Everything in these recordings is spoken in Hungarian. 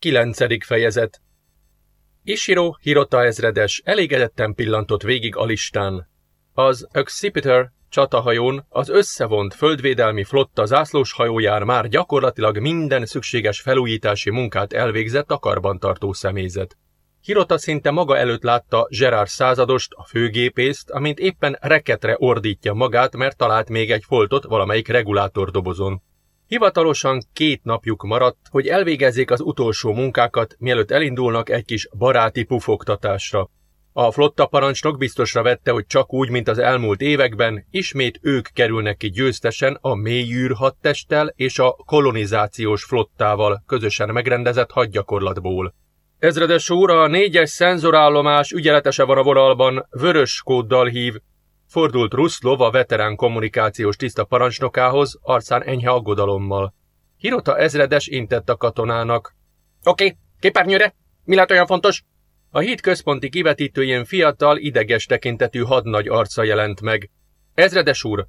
Kilencedik fejezet Ishiro Hirota ezredes elégedetten pillantott végig a listán. Az Accipiter csatahajón az összevont földvédelmi flotta zászlós hajójár már gyakorlatilag minden szükséges felújítási munkát elvégzett a karbantartó személyzet. Hirota szinte maga előtt látta Gerard századost, a főgépészt, amint éppen reketre ordítja magát, mert talált még egy foltot valamelyik regulátordobozon. Hivatalosan két napjuk maradt, hogy elvégezzék az utolsó munkákat, mielőtt elindulnak egy kis baráti pufogtatásra. A flotta parancsnok biztosra vette, hogy csak úgy, mint az elmúlt években, ismét ők kerülnek ki győztesen a mélyűr hadtesttel és a kolonizációs flottával közösen megrendezett hadgyakorlatból. Ezredes úr, a négyes szenzorállomás ügyeletese van a vonalban, vörös kóddal hív, Fordult Ruszlov a veterán kommunikációs tiszta parancsnokához, arcán enyhe aggodalommal. Hirota ezredes intett a katonának. Oké, okay, képernyőre! Mi lehet olyan fontos? A híd központi kivetítőjén fiatal, ideges tekintetű hadnagy arca jelent meg. Ezredes úr,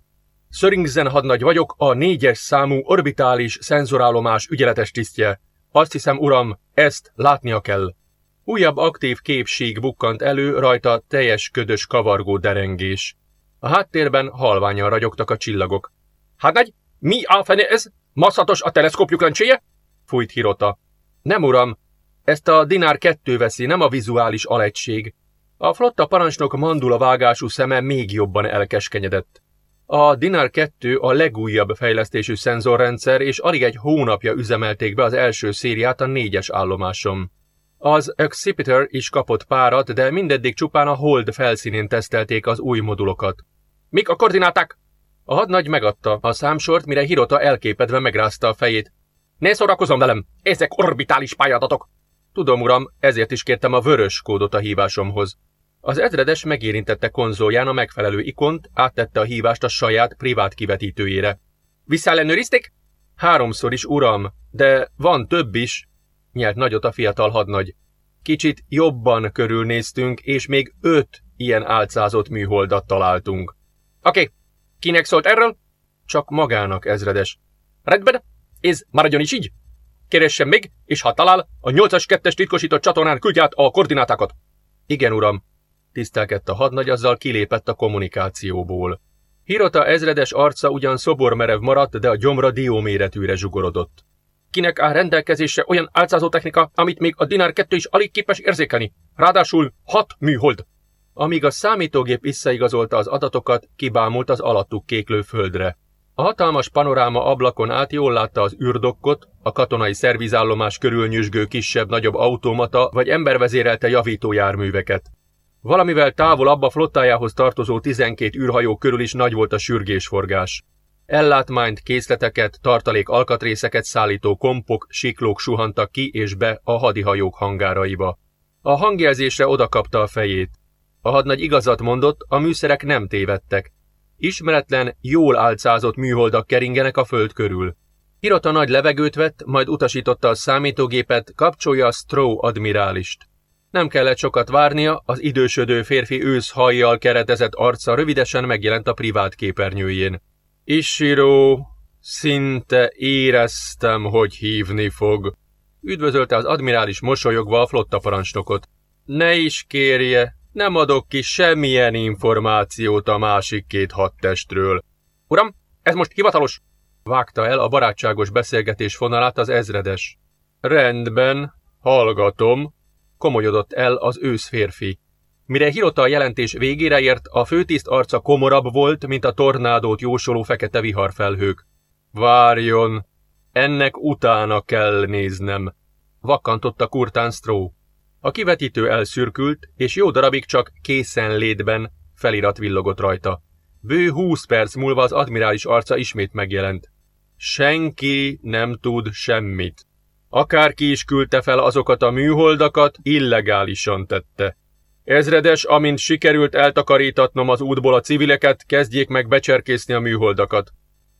Szöringzen hadnagy vagyok, a négyes számú orbitális szenzorállomás ügyeletes tisztje. Azt hiszem, uram, ezt látnia kell. Újabb aktív képség bukkant elő, rajta teljes ködös kavargó derengés. A háttérben halványan ragyogtak a csillagok. Hát nagy, mi a fene ez? Masszatos a teleszkópjuk lencséje? Fújt Hirota. Nem uram, ezt a Dinár kettő veszi, nem a vizuális alegység. A flotta parancsnok mandula vágású szeme még jobban elkeskenyedett. A Dinár 2 a legújabb fejlesztésű szenzorrendszer, és alig egy hónapja üzemelték be az első szériát a négyes állomásom. Az Accipiter is kapott párat, de mindeddig csupán a Hold felszínén tesztelték az új modulokat. Mik a koordináták? A hadnagy megadta a számsort, mire Hirota elképedve megrázta a fejét. Ne szórakozom velem, ezek orbitális pályadatok. Tudom, uram, ezért is kértem a vörös kódot a hívásomhoz. Az ezredes megérintette konzolján a megfelelő ikont, áttette a hívást a saját privát kivetítőjére. Visszaellenőrizték? Háromszor is, uram, de van több is, nyelt nagyot a fiatal hadnagy. Kicsit jobban körülnéztünk, és még öt ilyen álcázott műholdat találtunk. Oké, okay. kinek szólt erről? Csak magának, ezredes. Rendben, ez maradjon is így. Keressen még, és ha talál, a 8-as 2-es titkosított csatornán küldj át a koordinátákat. Igen, uram. Tisztelkedt a hadnagy, azzal kilépett a kommunikációból. Hirota ezredes arca ugyan szobormerev maradt, de a gyomra dióméretűre zsugorodott. Kinek áll rendelkezésre olyan álcázó technika, amit még a Dinár 2 is alig képes érzékelni. Ráadásul hat műhold. Amíg a számítógép visszaigazolta az adatokat, kibámult az alattuk kéklő földre. A hatalmas panoráma ablakon át jól látta az űrdokkot, a katonai szervizállomás körül nyüzsgő kisebb-nagyobb automata vagy embervezérelte javítójárműveket. Valamivel távolabb a flottájához tartozó 12 űrhajó körül is nagy volt a sürgésforgás. Ellátmányt, készleteket, tartalék alkatrészeket szállító kompok, siklók suhantak ki és be a hadihajók hangáraiba. A hangjelzésre odakapta a fejét. A hadnagy igazat mondott, a műszerek nem tévedtek. Ismeretlen, jól álcázott műholdak keringenek a föld körül. Hirota nagy levegőt vett, majd utasította a számítógépet, kapcsolja a Stroh admirálist. Nem kellett sokat várnia, az idősödő férfi őszhajjal keretezett arca rövidesen megjelent a privát képernyőjén. Ishiro, szinte éreztem, hogy hívni fog. Üdvözölte az admirális mosolyogva a flotta parancsnokot. Ne is kérje, nem adok ki semmilyen információt a másik két hadtestről. Uram, ez most hivatalos? Vágta el a barátságos beszélgetés fonalát az ezredes. Rendben, hallgatom, komolyodott el az ősz férfi. Mire Hirota a jelentés végére ért, a főtiszt arca komorabb volt, mint a tornádót jósoló fekete viharfelhők. Várjon, ennek utána kell néznem, vakkantotta Kurtán Stró. A kivetítő elszürkült, és jó darabig csak készen létben felirat villogott rajta. Bő húsz perc múlva az admirális arca ismét megjelent. Senki nem tud semmit. Akárki is küldte fel azokat a műholdakat, illegálisan tette. Ezredes, amint sikerült eltakarítatnom az útból a civileket, kezdjék meg becserkészni a műholdakat.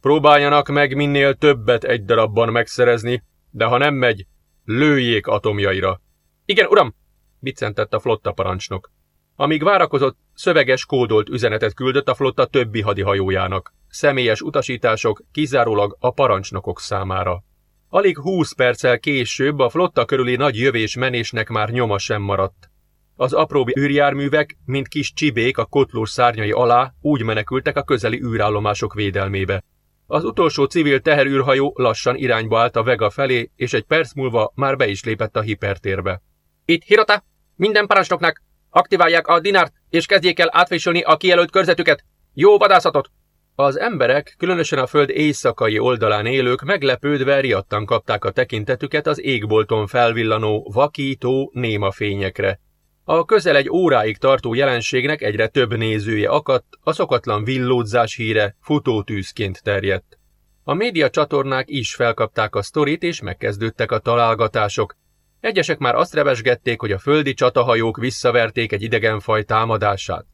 Próbáljanak meg minél többet egy darabban megszerezni, de ha nem megy, lőjék atomjaira. Igen, uram! Biccentett a flotta parancsnok. Amíg várakozott, szöveges kódolt üzenetet küldött a flotta többi hadihajójának. Személyes utasítások kizárólag a parancsnokok számára. Alig húsz perccel később a flotta körüli nagy jövés-menésnek már nyoma sem maradt. Az apróbb űrjárművek, mint kis csibék a kotlós szárnyai alá úgy menekültek a közeli űrállomások védelmébe. Az utolsó civil teherűrhajó lassan irányba állt a Vega felé, és egy perc múlva már be is lépett a hipertérbe. Itt Hirota, minden parancsnoknak aktiválják a dinárt, és kezdjék el átfésülni a kijelölt körzetüket. Jó vadászatot! Az emberek, különösen a föld éjszakai oldalán élők meglepődve riadtan kapták a tekintetüket az égbolton felvillanó, vakító, néma fényekre. A közel egy óráig tartó jelenségnek egyre több nézője akadt, a szokatlan villódzás híre futótűzként terjedt. A média csatornák is felkapták a sztorit, és megkezdődtek a találgatások. Egyesek már azt revesgették, hogy a földi csatahajók visszaverték egy idegenfaj támadását.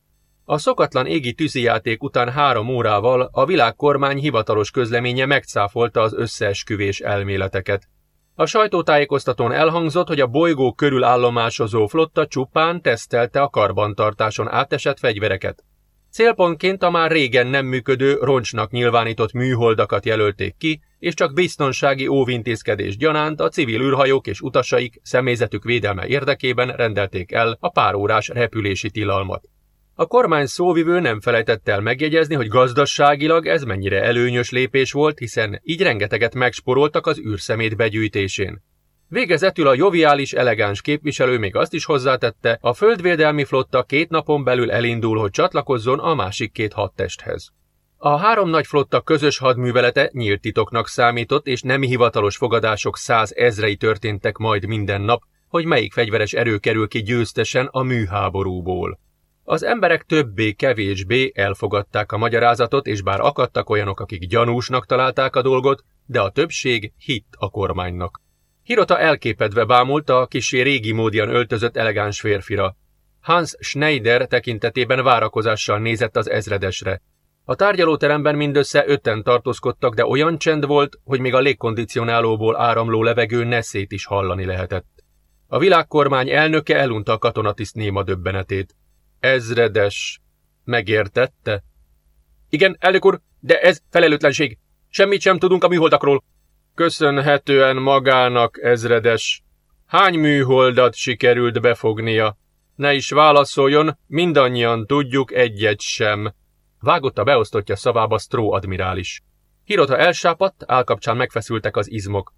A szokatlan égi tűzijáték után három órával a világkormány hivatalos közleménye megcáfolta az összeesküvés elméleteket. A sajtótájékoztatón elhangzott, hogy a bolygó körül állomásozó flotta csupán tesztelte a karbantartáson átesett fegyvereket. Célpontként a már régen nem működő, roncsnak nyilvánított műholdakat jelölték ki, és csak biztonsági óvintézkedés gyanánt a civil űrhajók és utasaik személyzetük védelme érdekében rendelték el a párórás repülési tilalmat. A kormány szóvivő nem felejtett el megjegyezni, hogy gazdaságilag ez mennyire előnyös lépés volt, hiszen így rengeteget megsporoltak az űrszemét begyűjtésén. Végezetül a joviális, elegáns képviselő még azt is hozzátette, a földvédelmi flotta két napon belül elindul, hogy csatlakozzon a másik két hadtesthez. A három nagy flotta közös hadművelete nyílt titoknak számított, és nem hivatalos fogadások száz ezrei történtek majd minden nap, hogy melyik fegyveres erő kerül ki győztesen a műháborúból. Az emberek többé-kevésbé elfogadták a magyarázatot, és bár akadtak olyanok, akik gyanúsnak találták a dolgot, de a többség hitt a kormánynak. Hirota elképedve bámulta a kisé régi módian öltözött elegáns férfira. Hans Schneider tekintetében várakozással nézett az ezredesre. A tárgyalóteremben mindössze ötten tartózkodtak, de olyan csend volt, hogy még a légkondicionálóból áramló levegő neszét is hallani lehetett. A világkormány elnöke elunta a katonatiszt néma döbbenetét. Ezredes. Megértette? Igen, elnök úr, de ez felelőtlenség. Semmit sem tudunk a műholdakról. Köszönhetően magának, ezredes. Hány műholdat sikerült befognia? Ne is válaszoljon, mindannyian tudjuk egyet sem. Vágott a beosztottja szavába Stró admirális. Hirota elsápadt, állkapcsán megfeszültek az izmok.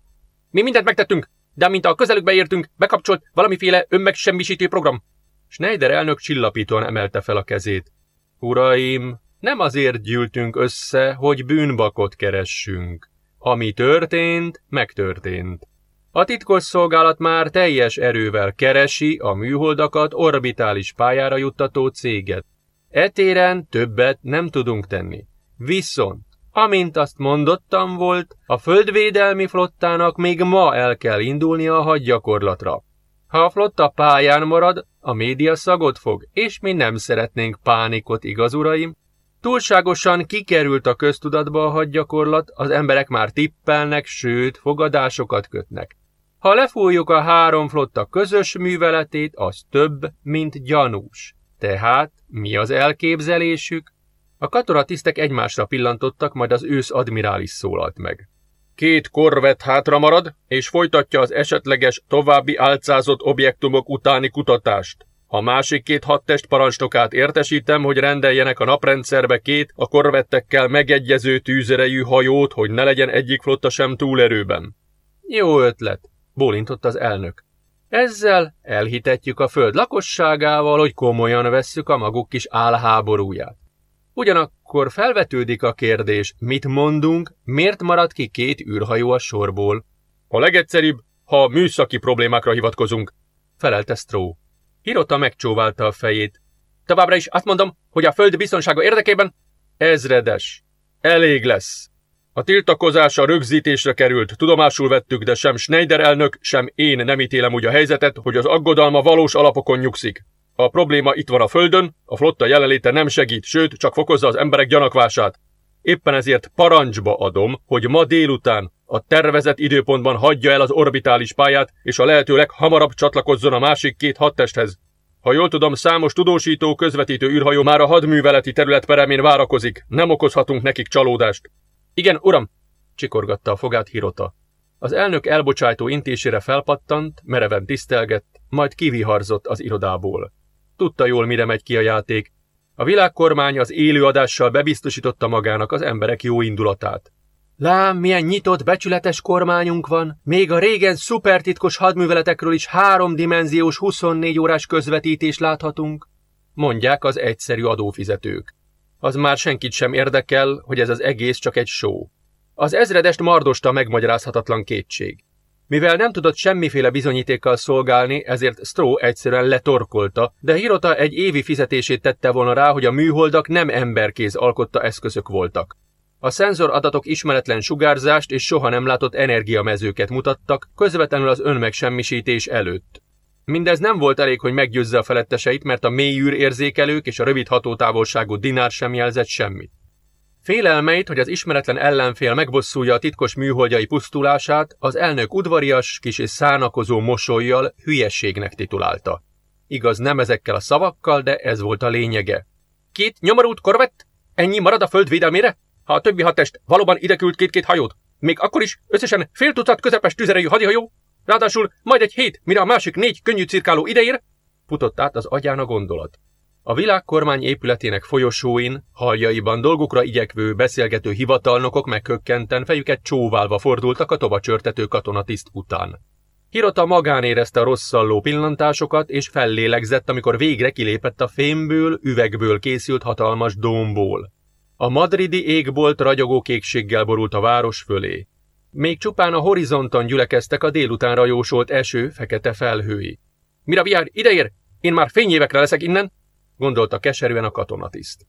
Mi mindent megtettünk, de mint a közelükbe értünk, bekapcsolt valamiféle önmegsemmisítő program. Schneider elnök csillapítóan emelte fel a kezét. Uraim, nem azért gyűltünk össze, hogy bűnbakot keressünk. Ami történt, megtörtént. A titkos szolgálat már teljes erővel keresi a műholdakat orbitális pályára juttató céget. Etéren többet nem tudunk tenni. Viszont, amint azt mondottam volt, a földvédelmi flottának még ma el kell indulnia a hadgyakorlatra. Ha a flotta pályán marad, a média szagot fog, és mi nem szeretnénk pánikot, igaz uraim? Túlságosan kikerült a köztudatba a hadgyakorlat, az emberek már tippelnek, sőt, fogadásokat kötnek. Ha lefújjuk a három flotta közös műveletét, az több, mint gyanús. Tehát mi az elképzelésük? A katonatisztek egymásra pillantottak, majd az ősz admirális szólalt meg. Két korvett hátra marad, és folytatja az esetleges további álcázott objektumok utáni kutatást. A másik két hadtest parancsnokát értesítem, hogy rendeljenek a naprendszerbe két a korvettekkel megegyező tűzerejű hajót, hogy ne legyen egyik flotta sem túlerőben. Jó ötlet, bólintott az elnök. Ezzel elhitetjük a föld lakosságával, hogy komolyan vesszük a maguk kis álháborúját. Ugyanakkor felvetődik a kérdés, mit mondunk, miért marad ki két űrhajó a sorból? A legegyszerűbb, ha műszaki problémákra hivatkozunk, felelte Stró. Hirota megcsóválta a fejét. Továbbra is azt mondom, hogy a föld biztonsága érdekében... Ezredes. Elég lesz. A tiltakozása rögzítésre került, tudomásul vettük, de sem Schneider elnök, sem én nem ítélem úgy a helyzetet, hogy az aggodalma valós alapokon nyugszik. A probléma itt van a földön, a flotta jelenléte nem segít, sőt, csak fokozza az emberek gyanakvását. Éppen ezért parancsba adom, hogy ma délután a tervezett időpontban hagyja el az orbitális pályát, és a lehető leghamarabb csatlakozzon a másik két hadtesthez. Ha jól tudom, számos tudósító, közvetítő űrhajó már a hadműveleti terület peremén várakozik. Nem okozhatunk nekik csalódást. Igen, uram, csikorgatta a fogát Hirota. Az elnök elbocsájtó intésére felpattant, mereven tisztelgett, majd kiviharzott az irodából. Tudta jól, mire megy ki a játék. A világkormány az élőadással bebiztosította magának az emberek jó indulatát. Lám, milyen nyitott, becsületes kormányunk van. Még a régen szupertitkos hadműveletekről is háromdimenziós 24 órás közvetítés láthatunk, mondják az egyszerű adófizetők. Az már senkit sem érdekel, hogy ez az egész csak egy show. Az ezredest mardosta megmagyarázhatatlan kétség. Mivel nem tudott semmiféle bizonyítékkal szolgálni, ezért Stroh egyszerűen letorkolta, de Hirota egy évi fizetését tette volna rá, hogy a műholdak nem emberkéz alkotta eszközök voltak. A szenzor adatok ismeretlen sugárzást és soha nem látott energiamezőket mutattak, közvetlenül az önmegsemmisítés előtt. Mindez nem volt elég, hogy meggyőzze a feletteseit, mert a mélyűr érzékelők és a rövid hatótávolságú dinár sem jelzett semmit. Félelmeit, hogy az ismeretlen ellenfél megbosszulja a titkos műholdjai pusztulását, az elnök udvarias, kis és szánakozó mosolyjal hülyességnek titulálta. Igaz, nem ezekkel a szavakkal, de ez volt a lényege. Két nyomorult korvett? Ennyi marad a föld védelmére? Ha a többi hatest valóban ide küld két-két hajót, még akkor is összesen fél tucat közepes tüzerejű hadihajó, ráadásul majd egy hét, mire a másik négy könnyű cirkáló ideér, futott át az agyán a gondolat. A világkormány épületének folyosóin, haljaiban dolgukra igyekvő, beszélgető hivatalnokok megkökkenten fejüket csóválva fordultak a tovacsörtető katonatiszt után. Hirota magán érezte a rosszalló pillantásokat, és fellélegzett, amikor végre kilépett a fémből, üvegből készült hatalmas dómból. A madridi égbolt ragyogó kékséggel borult a város fölé. Még csupán a horizonton gyülekeztek a délutánra jósolt eső fekete felhői. Mira viár, ideér! Én már fényévekre leszek innen! Gondolta keserűen a katonatiszt.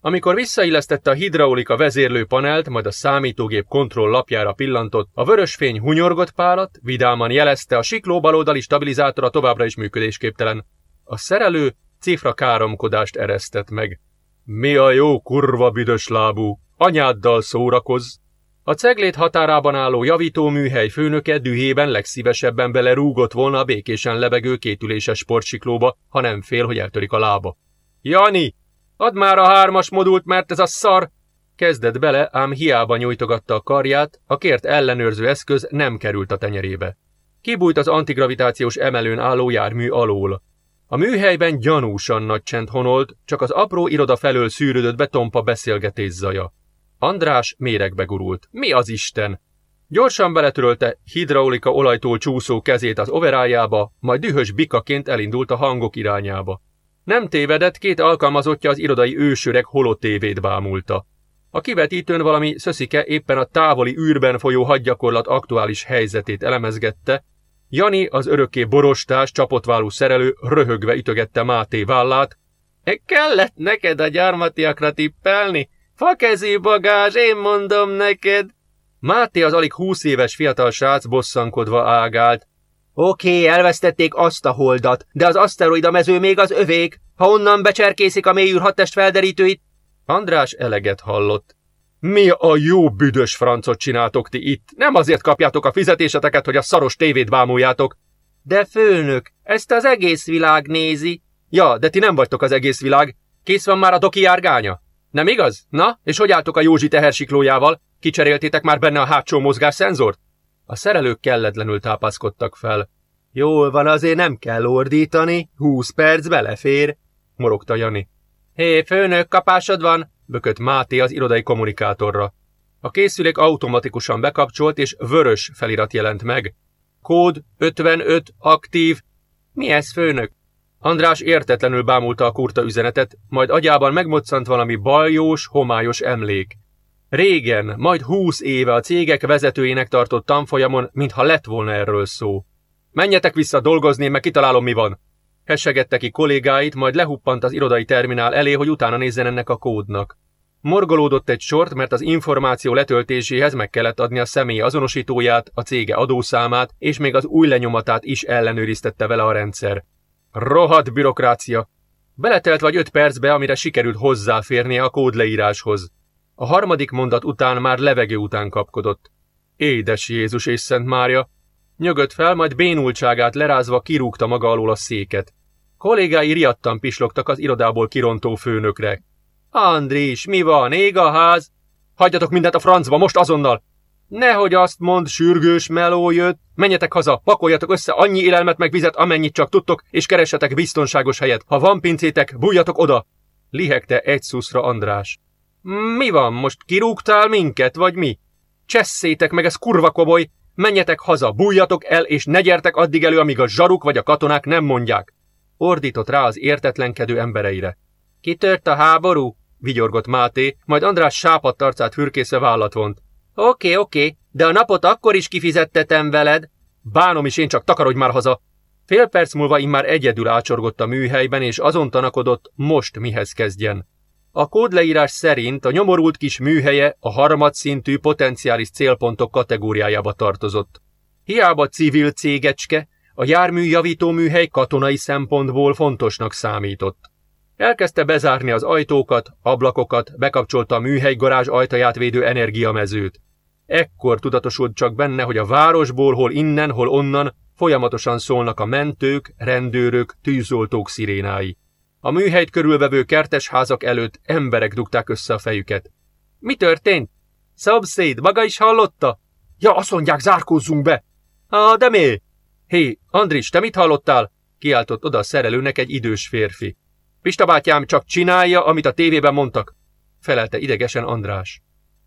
Amikor visszaillesztette a hidraulika vezérlő panelt, majd a számítógép kontroll lapjára pillantott, a vörös fény hunyorgott pálat, vidáman jelezte, a sikló baloldali stabilizátora továbbra is működésképtelen. A szerelő cifra káromkodást eresztett meg. Mi a jó kurva büdös lábú? Anyáddal szórakozz! A ceglét határában álló javítóműhely főnöke dühében legszívesebben belerúgott volna a békésen lebegő kétüléses sportsiklóba, ha nem fél, hogy eltörik a lába. Jani, add már a hármas modult, mert ez a szar! Kezdett bele, ám hiába nyújtogatta a karját, a kért ellenőrző eszköz nem került a tenyerébe. Kibújt az antigravitációs emelőn álló jármű alól. A műhelyben gyanúsan nagy csend honolt, csak az apró iroda felől szűrődött be tompa beszélgetés zaja. András méregbe gurult. Mi az Isten? Gyorsan beletörölte hidraulika olajtól csúszó kezét az overájába, majd dühös bikaként elindult a hangok irányába. Nem tévedett, két alkalmazottja az irodai ősöreg holotévét bámulta. A kivetítőn valami szöszike éppen a távoli űrben folyó hadgyakorlat aktuális helyzetét elemezgette, Jani, az örökké borostás, csapotválú szerelő röhögve ütögette Máté vállát. E kellett neked a gyarmatiakra tippelni? Fakezű bagázs, én mondom neked! Máté az alig húsz éves fiatal srác bosszankodva ágált. Oké, okay, elvesztették azt a holdat, de az aszteroida mező még az övék. Ha onnan becserkészik a mélyűr hattest felderítőit... András eleget hallott. Mi a jó büdös francot csináltok ti itt? Nem azért kapjátok a fizetéseteket, hogy a szaros tévét bámuljátok. De főnök, ezt az egész világ nézi. Ja, de ti nem vagytok az egész világ. Kész van már a doki járgánya? Nem igaz? Na, és hogy álltok a Józsi tehersiklójával? Kicseréltétek már benne a hátsó mozgásszenzort? A szerelők kelletlenül tápászkodtak fel. Jól van, azért nem kell ordítani, húsz perc belefér, morogta Jani. Hé, főnök, kapásod van? bökött Máté az irodai kommunikátorra. A készülék automatikusan bekapcsolt, és vörös felirat jelent meg. Kód 55 aktív. Mi ez, főnök? András értetlenül bámulta a kurta üzenetet, majd agyában megmoccant valami baljós, homályos emlék. Régen, majd húsz éve a cégek vezetőjének tartott tanfolyamon, mintha lett volna erről szó. Menjetek vissza dolgozni, meg kitalálom mi van. Hessegette ki kollégáit, majd lehuppant az irodai terminál elé, hogy utána nézzen ennek a kódnak. Morgolódott egy sort, mert az információ letöltéséhez meg kellett adni a személy azonosítóját, a cége adószámát, és még az új lenyomatát is ellenőriztette vele a rendszer. Rohadt bürokrácia! Beletelt vagy öt percbe, amire sikerült hozzáférnie a kódleíráshoz. A harmadik mondat után már levegő után kapkodott. Édes Jézus és Szent Mária! Nyögött fel, majd bénultságát lerázva kirúgta maga alól a széket. Kollégái riadtan pislogtak az irodából kirontó főnökre. Andris, mi van? Ég a ház? Hagyjatok mindent a francba, most azonnal! Nehogy azt mond, sürgős meló jött, menjetek haza, pakoljatok össze annyi élelmet meg vizet, amennyit csak tudtok, és keressetek biztonságos helyet. Ha van pincétek, bújjatok oda! Lihegte egy szuszra András. Mi van, most kirúgtál minket, vagy mi? Csesszétek meg, ez kurva koboly! Menjetek haza, bújjatok el, és ne gyertek addig elő, amíg a zsaruk vagy a katonák nem mondják! Ordított rá az értetlenkedő embereire. Kitört a háború? vigyorgott Máté, majd András sápadt arcát fürkészve vállat vont. Oké, oké, de a napot akkor is kifizettetem veled. Bánom is én csak takarodj már haza. Fél perc múlva immár egyedül ácsorgott a műhelyben, és azon tanakodott, most mihez kezdjen. A kódleírás szerint a nyomorult kis műhelye a harmadszintű potenciális célpontok kategóriájába tartozott. Hiába civil cégecske, a jármű javító műhely katonai szempontból fontosnak számított. Elkezdte bezárni az ajtókat, ablakokat, bekapcsolta a műhely garázs ajtaját védő energiamezőt. Ekkor tudatosult csak benne, hogy a városból, hol innen, hol onnan folyamatosan szólnak a mentők, rendőrök, tűzoltók szirénái. A műhelyt körülvevő kertes házak előtt emberek dugták össze a fejüket. Mi történt? Szomszéd, maga is hallotta? Ja, azt mondják, zárkózzunk be! Ah, de mi? Hé, Andris, te mit hallottál? Kiáltott oda a szerelőnek egy idős férfi. Pista bátyám csak csinálja, amit a tévében mondtak, felelte idegesen András.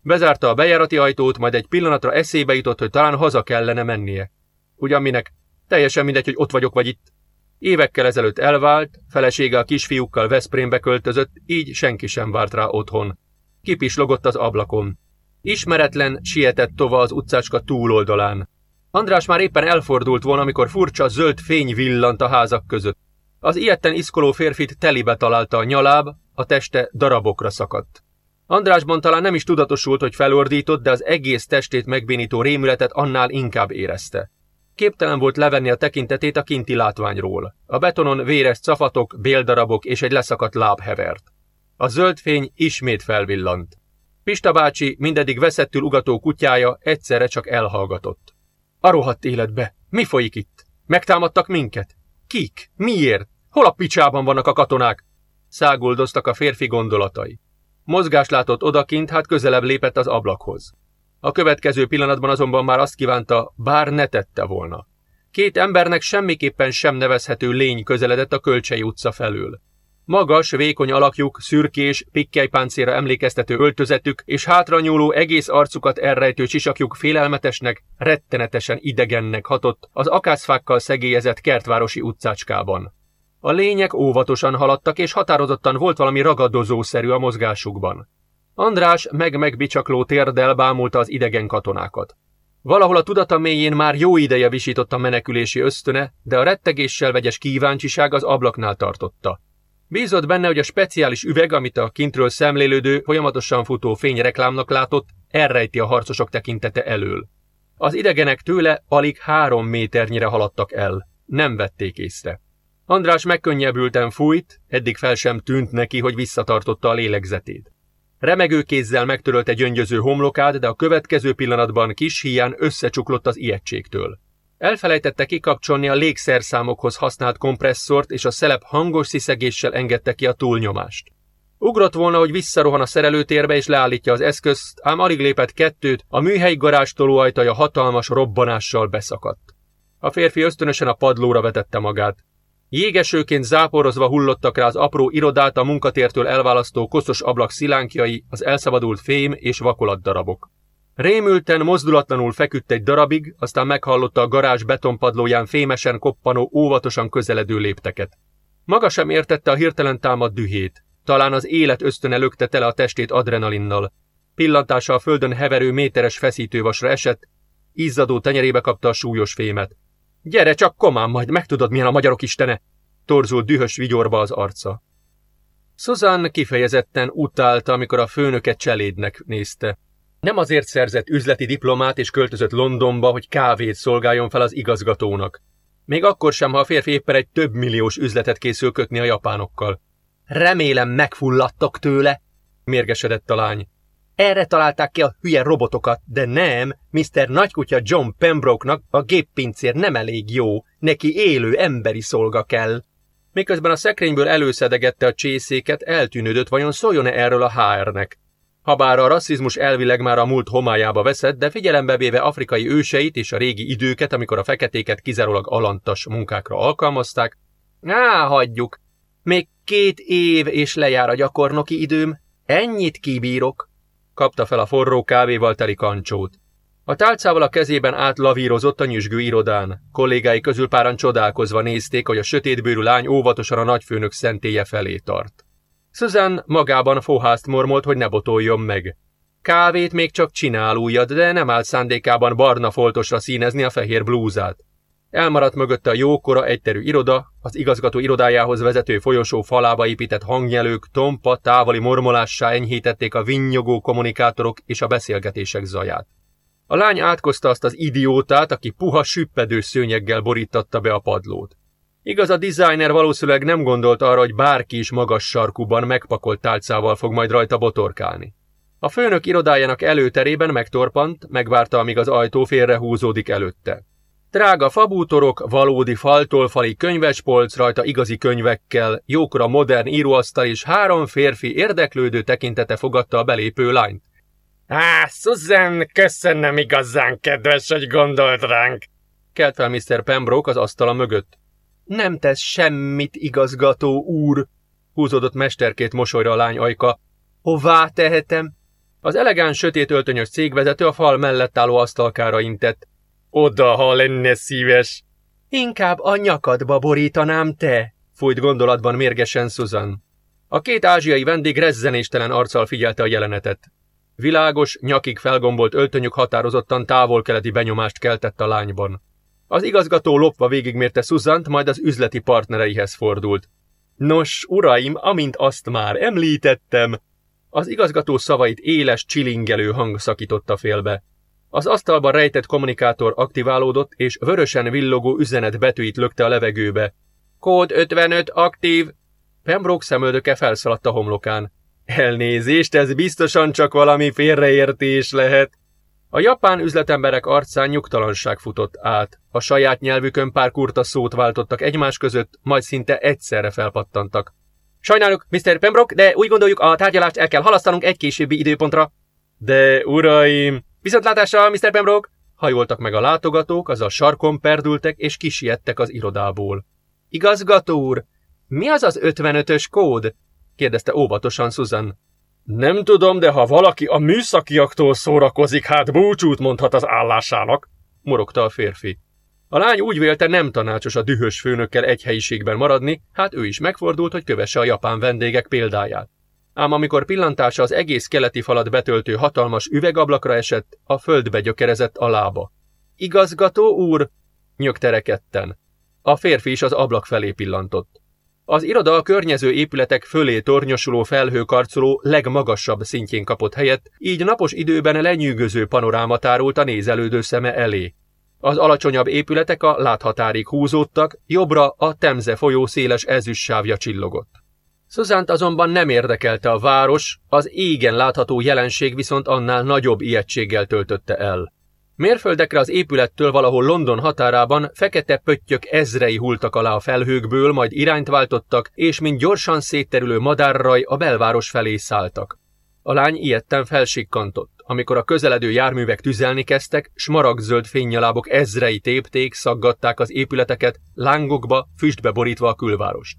Bezárta a bejárati ajtót, majd egy pillanatra eszébe jutott, hogy talán haza kellene mennie. Ugyan minek? Teljesen mindegy, hogy ott vagyok vagy itt. Évekkel ezelőtt elvált, felesége a kisfiúkkal Veszprémbe költözött, így senki sem várt rá otthon. Kipislogott az ablakon. Ismeretlen sietett tova az utcácska túloldalán. András már éppen elfordult volna, amikor furcsa zöld fény villant a házak között. Az ilyetten iszkoló férfit telibe találta a nyaláb, a teste darabokra szakadt. Andrásban talán nem is tudatosult, hogy felordított, de az egész testét megbénító rémületet annál inkább érezte. Képtelen volt levenni a tekintetét a kinti látványról. A betonon véres cafatok, béldarabok és egy leszakadt láb hevert. A zöld fény ismét felvillant. Pista bácsi, mindedig veszettül ugató kutyája egyszerre csak elhallgatott. A rohadt életbe! Mi folyik itt? Megtámadtak minket? Kik? Miért? Hol a picsában vannak a katonák? Száguldoztak a férfi gondolatai. Mozgás látott odakint, hát közelebb lépett az ablakhoz. A következő pillanatban azonban már azt kívánta, bár ne tette volna. Két embernek semmiképpen sem nevezhető lény közeledett a Kölcsei utca felől. Magas, vékony alakjuk, szürkés, pikkelypáncéra emlékeztető öltözetük és hátranyúló egész arcukat elrejtő csisakjuk félelmetesnek, rettenetesen idegennek hatott az akászfákkal szegélyezett kertvárosi utcácskában. A lények óvatosan haladtak, és határozottan volt valami ragadozószerű a mozgásukban. András meg-megbicsakló térdel bámulta az idegen katonákat. Valahol a tudata mélyén már jó ideje visított a menekülési ösztöne, de a rettegéssel vegyes kíváncsiság az ablaknál tartotta. Bízott benne, hogy a speciális üveg, amit a kintről szemlélődő, folyamatosan futó fényreklámnak látott, elrejti a harcosok tekintete elől. Az idegenek tőle alig három méternyire haladtak el. Nem vették észre. András megkönnyebbülten fújt, eddig fel sem tűnt neki, hogy visszatartotta a lélegzetét. Remegő kézzel megtörölte gyöngyöző homlokát, de a következő pillanatban kis hián összecsuklott az ijegységtől. Elfelejtette kikapcsolni a légszerszámokhoz használt kompresszort, és a szelep hangos sziszegéssel engedte ki a túlnyomást. Ugrott volna, hogy visszarohan a szerelőtérbe és leállítja az eszközt, ám alig lépett kettőt, a műhely garázs tolóajtaja hatalmas robbanással beszakadt. A férfi ösztönösen a padlóra vetette magát. Jégesőként záporozva hullottak rá az apró irodát a munkatértől elválasztó koszos ablak szilánkjai, az elszabadult fém és vakolat darabok. Rémülten, mozdulatlanul feküdt egy darabig, aztán meghallotta a garázs betonpadlóján fémesen koppanó, óvatosan közeledő lépteket. Maga sem értette a hirtelen támad dühét. Talán az élet ösztöne lökte tele a testét adrenalinnal. Pillantása a földön heverő méteres feszítővasra esett, izzadó tenyerébe kapta a súlyos fémet. Gyere csak komán, majd megtudod, milyen a magyarok istene! Torzult dühös vigyorba az arca. Susan kifejezetten utálta, amikor a főnöket cselédnek nézte. Nem azért szerzett üzleti diplomát és költözött Londonba, hogy kávét szolgáljon fel az igazgatónak. Még akkor sem, ha a férfi éppen egy több milliós üzletet készül kötni a japánokkal. Remélem megfulladtok tőle, mérgesedett a lány. Erre találták ki a hülye robotokat, de nem, Mr. Nagykutya John Pembroke-nak a géppincér nem elég jó, neki élő emberi szolga kell. Miközben a szekrényből előszedegette a csészéket, eltűnődött, vajon szóljon-e erről a HR-nek. Habár a rasszizmus elvileg már a múlt homályába veszett, de figyelembe véve afrikai őseit és a régi időket, amikor a feketéket kizárólag alantas munkákra alkalmazták, á, hagyjuk. Még két év és lejár a gyakornoki időm, ennyit kibírok, kapta fel a forró kávéval teli kancsót. A tálcával a kezében átlavírozott a nyüzsgő irodán. Kollégái közül páran csodálkozva nézték, hogy a sötétbőrű lány óvatosan a nagyfőnök szentélye felé tart. Susan magában fohászt mormolt, hogy ne botoljon meg. Kávét még csak csinál újat, de nem állt szándékában barna foltosra színezni a fehér blúzát. Elmaradt mögötte a jókora egyterű iroda, az igazgató irodájához vezető folyosó falába épített hangnyelők tompa távoli mormolássá enyhítették a vinnyogó kommunikátorok és a beszélgetések zaját. A lány átkozta azt az idiótát, aki puha süppedő szőnyeggel borítatta be a padlót. Igaz, a designer valószínűleg nem gondolt arra, hogy bárki is magas sarkuban megpakolt tálcával fog majd rajta botorkálni. A főnök irodájának előterében megtorpant, megvárta, amíg az ajtó félrehúzódik előtte. Drága fabútorok, valódi faltól fali könyvespolc rajta igazi könyvekkel, jókora modern íróasztal és három férfi érdeklődő tekintete fogadta a belépő lányt. Á, Susan, köszönöm igazán kedves, hogy gondolt ránk, kelt fel Mr. Pembroke az asztala mögött. Nem tesz semmit, igazgató úr, húzódott mesterkét mosolyra a lány ajka. Hová tehetem? Az elegáns sötét öltönyös cégvezető a fal mellett álló asztalkára intett. Oda, ha lenne szíves. Inkább a nyakadba borítanám te, fújt gondolatban mérgesen Susan. A két ázsiai vendég rezzenéstelen arccal figyelte a jelenetet. Világos, nyakig felgombolt öltönyük határozottan távol-keleti benyomást keltett a lányban. Az igazgató lopva végigmérte Szuzant, majd az üzleti partnereihez fordult. Nos, uraim, amint azt már említettem, az igazgató szavait éles, csilingelő hang szakította félbe. Az asztalban rejtett kommunikátor aktiválódott, és vörösen villogó üzenet betűit lökte a levegőbe. Kód 55 aktív! Pembroke szemöldöke felszaladt a homlokán. Elnézést, ez biztosan csak valami félreértés lehet. A japán üzletemberek arcán nyugtalanság futott át. A saját nyelvükön pár kurta szót váltottak egymás között, majd szinte egyszerre felpattantak. Sajnáljuk, Mr. Pembroke, de úgy gondoljuk, a tárgyalást el kell halasztanunk egy későbbi időpontra. De, uraim, viszontlátásra, Mr. Pembroke! Hajoltak meg a látogatók, az a sarkon perdültek és kisiettek az irodából. Igazgató úr, mi az az 55-ös kód? kérdezte óvatosan Susan. Nem tudom, de ha valaki a műszakiaktól szórakozik, hát búcsút mondhat az állásának, morogta a férfi. A lány úgy vélte nem tanácsos a dühös főnökkel egy helyiségben maradni, hát ő is megfordult, hogy kövesse a japán vendégek példáját. Ám amikor pillantása az egész keleti falat betöltő hatalmas üvegablakra esett, a földbe gyökerezett a lába. Igazgató úr! nyögte rekedten. A férfi is az ablak felé pillantott. Az iroda a környező épületek fölé tornyosuló felhőkarcoló legmagasabb szintjén kapott helyet, így napos időben lenyűgöző panoráma tárult a nézelődő szeme elé. Az alacsonyabb épületek a láthatárig húzódtak, jobbra a Temze folyó széles ezüstsávja csillogott. Szuzánt azonban nem érdekelte a város, az égen látható jelenség viszont annál nagyobb ijegységgel töltötte el. Mérföldekre az épülettől valahol London határában fekete pöttyök ezrei hultak alá a felhőkből, majd irányt váltottak, és mint gyorsan szétterülő madárraj a belváros felé szálltak. A lány ilyetten felsikkantott. Amikor a közeledő járművek tüzelni kezdtek, smaragdzöld fénynyalábok ezrei tépték, szaggatták az épületeket, lángokba, füstbe borítva a külvárost.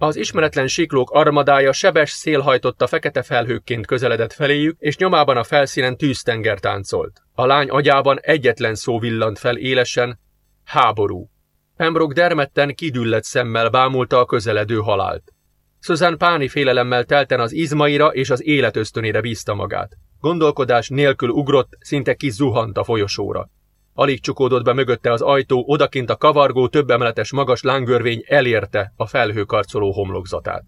Az ismeretlen siklók armadája sebes szél hajtotta fekete felhőkként közeledett feléjük, és nyomában a felszínen tűztenger táncolt. A lány agyában egyetlen szó villant fel élesen, háború. Pembroke dermedten kidüllett szemmel bámulta a közeledő halált. Susan páni félelemmel telten az izmaira és az élet ösztönére bízta magát. Gondolkodás nélkül ugrott, szinte kizuhant a folyosóra. Alig csukódott be mögötte az ajtó, odakint a kavargó többemeletes magas lángörvény elérte a felhőkarcoló homlokzatát.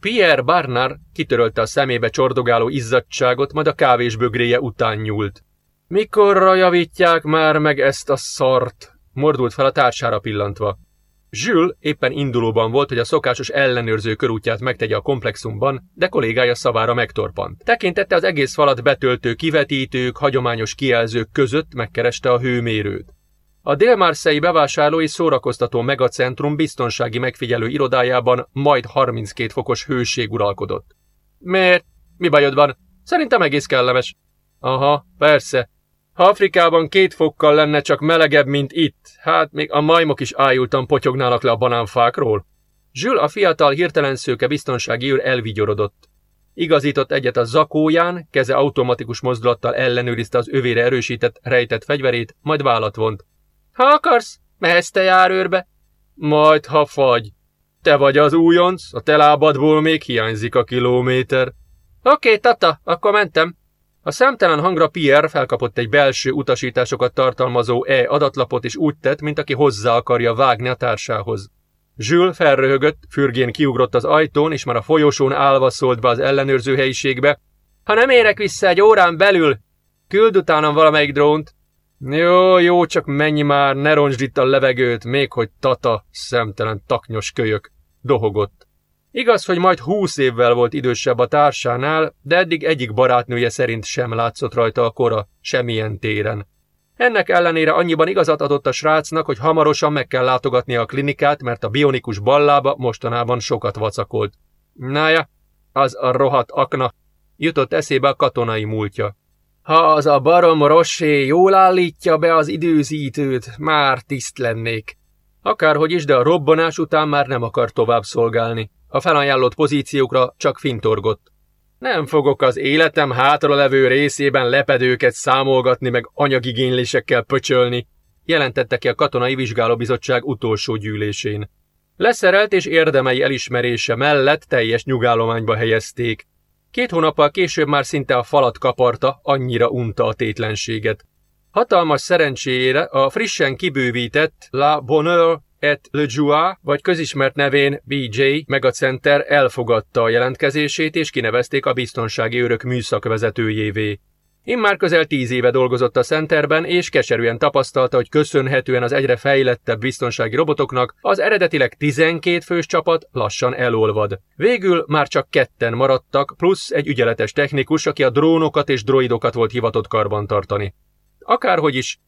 Pierre Barnard kitörölte a szemébe csordogáló izzadságot, majd a kávés bögréje után nyúlt. Mikorra javítják már meg ezt a szart? Mordult fel a társára pillantva. Jules éppen indulóban volt, hogy a szokásos ellenőrző körútját megtegye a komplexumban, de kollégája szavára megtorpant. Tekintette az egész falat betöltő kivetítők, hagyományos kijelzők között megkereste a hőmérőt. A Délmárszei bevásárlói szórakoztató megacentrum biztonsági megfigyelő irodájában majd 32 fokos hőség uralkodott. Miért? Mi bajod van? Szerintem egész kellemes. Aha, persze. Afrikában két fokkal lenne csak melegebb, mint itt, hát még a majmok is ájultan potyognának le a banánfákról. Zsül a fiatal hirtelen szőke biztonsági őr elvigyorodott. Igazított egyet a zakóján, keze automatikus mozdulattal ellenőrizte az övére erősített, rejtett fegyverét, majd vállat vont. Ha akarsz, mehetsz te járőrbe? Majd, ha fagy. Te vagy az újonc, a te lábadból még hiányzik a kilométer. Oké, okay, tata, akkor mentem. A számtalan hangra Pierre felkapott egy belső utasításokat tartalmazó E adatlapot, és úgy tett, mint aki hozzá akarja vágni a társához. Jules felröhögött, fürgén kiugrott az ajtón, és már a folyosón állva szólt be az ellenőrző helyiségbe. Ha nem érek vissza egy órán belül, küld utánam valamelyik drónt. Jó, jó, csak menj már, ne roncsd itt a levegőt, még hogy tata, szemtelen taknyos kölyök. Dohogott. Igaz, hogy majd húsz évvel volt idősebb a társánál, de eddig egyik barátnője szerint sem látszott rajta a kora, semmilyen téren. Ennek ellenére annyiban igazat adott a srácnak, hogy hamarosan meg kell látogatni a klinikát, mert a bionikus ballába mostanában sokat vacakolt. Nája, az a rohadt akna, jutott eszébe a katonai múltja. Ha az a barom rossé jól állítja be az időzítőt, már tiszt lennék. Akárhogy is, de a robbanás után már nem akar tovább szolgálni. A felajánlott pozíciókra csak fintorgott. Nem fogok az életem hátra levő részében lepedőket számolgatni meg anyagigénylésekkel pöcsölni, jelentette ki a Katonai Vizsgálóbizottság utolsó gyűlésén. Leszerelt és érdemei elismerése mellett teljes nyugállományba helyezték. Két hónappal később már szinte a falat kaparta, annyira unta a tétlenséget. Hatalmas szerencséjére a frissen kibővített La Bonheur et Le Joie, vagy közismert nevén BJ Megacenter elfogadta a jelentkezését, és kinevezték a biztonsági őrök műszakvezetőjévé. Immár közel tíz éve dolgozott a Centerben, és keserűen tapasztalta, hogy köszönhetően az egyre fejlettebb biztonsági robotoknak az eredetileg 12 fős csapat lassan elolvad. Végül már csak ketten maradtak, plusz egy ügyeletes technikus, aki a drónokat és droidokat volt hivatott karbantartani. Akárhogy is,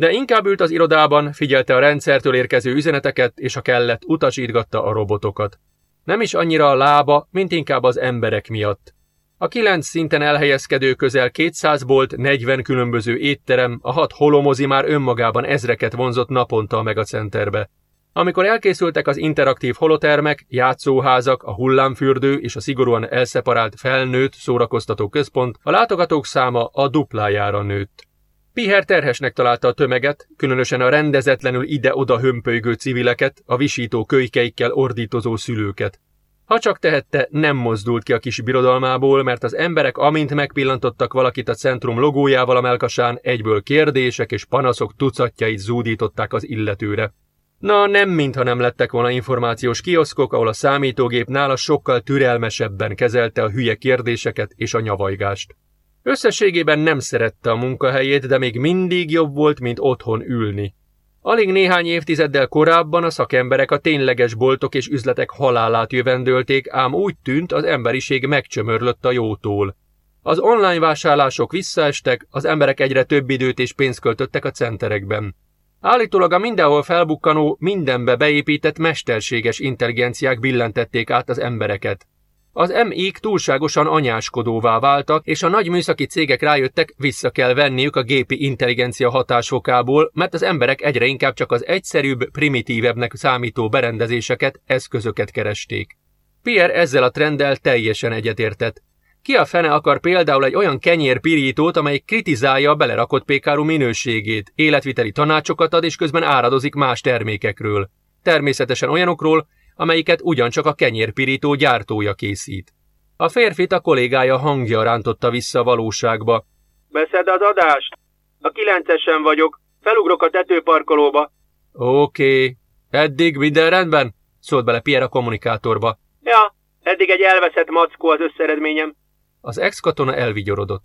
de inkább ült az irodában, figyelte a rendszertől érkező üzeneteket, és ha kellett, utasítgatta a robotokat. Nem is annyira a lába, mint inkább az emberek miatt. A kilenc szinten elhelyezkedő közel 200 bolt, 40 különböző étterem, a hat holomozi már önmagában ezreket vonzott naponta a megacenterbe. Amikor elkészültek az interaktív holotermek, játszóházak, a hullámfürdő és a szigorúan elszeparált felnőtt szórakoztató központ, a látogatók száma a duplájára nőtt. Piher terhesnek találta a tömeget, különösen a rendezetlenül ide-oda hömpölygő civileket, a visító kölykeikkel ordítozó szülőket. Ha csak tehette, nem mozdult ki a kis birodalmából, mert az emberek amint megpillantottak valakit a centrum logójával a melkasán, egyből kérdések és panaszok tucatjait zúdították az illetőre. Na, nem mintha nem lettek volna információs kioszkok, ahol a számítógép nála sokkal türelmesebben kezelte a hülye kérdéseket és a nyavajgást. Összességében nem szerette a munkahelyét, de még mindig jobb volt, mint otthon ülni. Alig néhány évtizeddel korábban a szakemberek a tényleges boltok és üzletek halálát jövendölték, ám úgy tűnt, az emberiség megcsömörlött a jótól. Az online vásárlások visszaestek, az emberek egyre több időt és pénzt költöttek a centerekben. Állítólag a mindenhol felbukkanó, mindenbe beépített mesterséges intelligenciák billentették át az embereket. Az MI-k túlságosan anyáskodóvá váltak, és a nagy műszaki cégek rájöttek, vissza kell venniük a gépi intelligencia hatásfokából, mert az emberek egyre inkább csak az egyszerűbb, primitívebbnek számító berendezéseket, eszközöket keresték. Pierre ezzel a trenddel teljesen egyetértett. Ki a fene akar például egy olyan kenyérpirítót, amely kritizálja a belerakott pékáru minőségét, életviteli tanácsokat ad és közben áradozik más termékekről. Természetesen olyanokról, amelyiket ugyancsak a kenyérpirító gyártója készít. A férfit a kollégája hangja rántotta vissza a valóságba. Veszed az adást? A kilencesen vagyok, felugrok a tetőparkolóba. Oké, okay. eddig minden rendben? Szólt bele Pierre a kommunikátorba. Ja, eddig egy elveszett mackó az összeredményem. Az ex-katona elvigyorodott.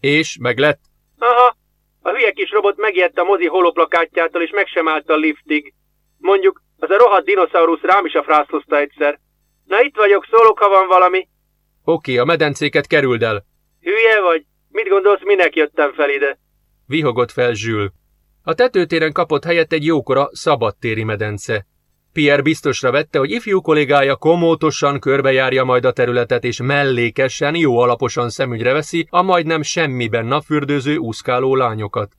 És meg lett? Aha, a hülye kis robot megijedt a mozi holoplakátjától, és meg sem állt a liftig. Mondjuk az a rohadt dinoszaurusz rám is a frászhozta egyszer. Na itt vagyok, szólok, ha van valami. Oké, a medencéket kerüld el. Hülye vagy? Mit gondolsz, minek jöttem fel ide? Vihogott fel Zsül. A tetőtéren kapott helyett egy jókora, szabadtéri medence. Pierre biztosra vette, hogy ifjú kollégája komótosan körbejárja majd a területet, és mellékesen, jó alaposan szemügyre veszi a majdnem semmiben napfürdőző úszkáló lányokat.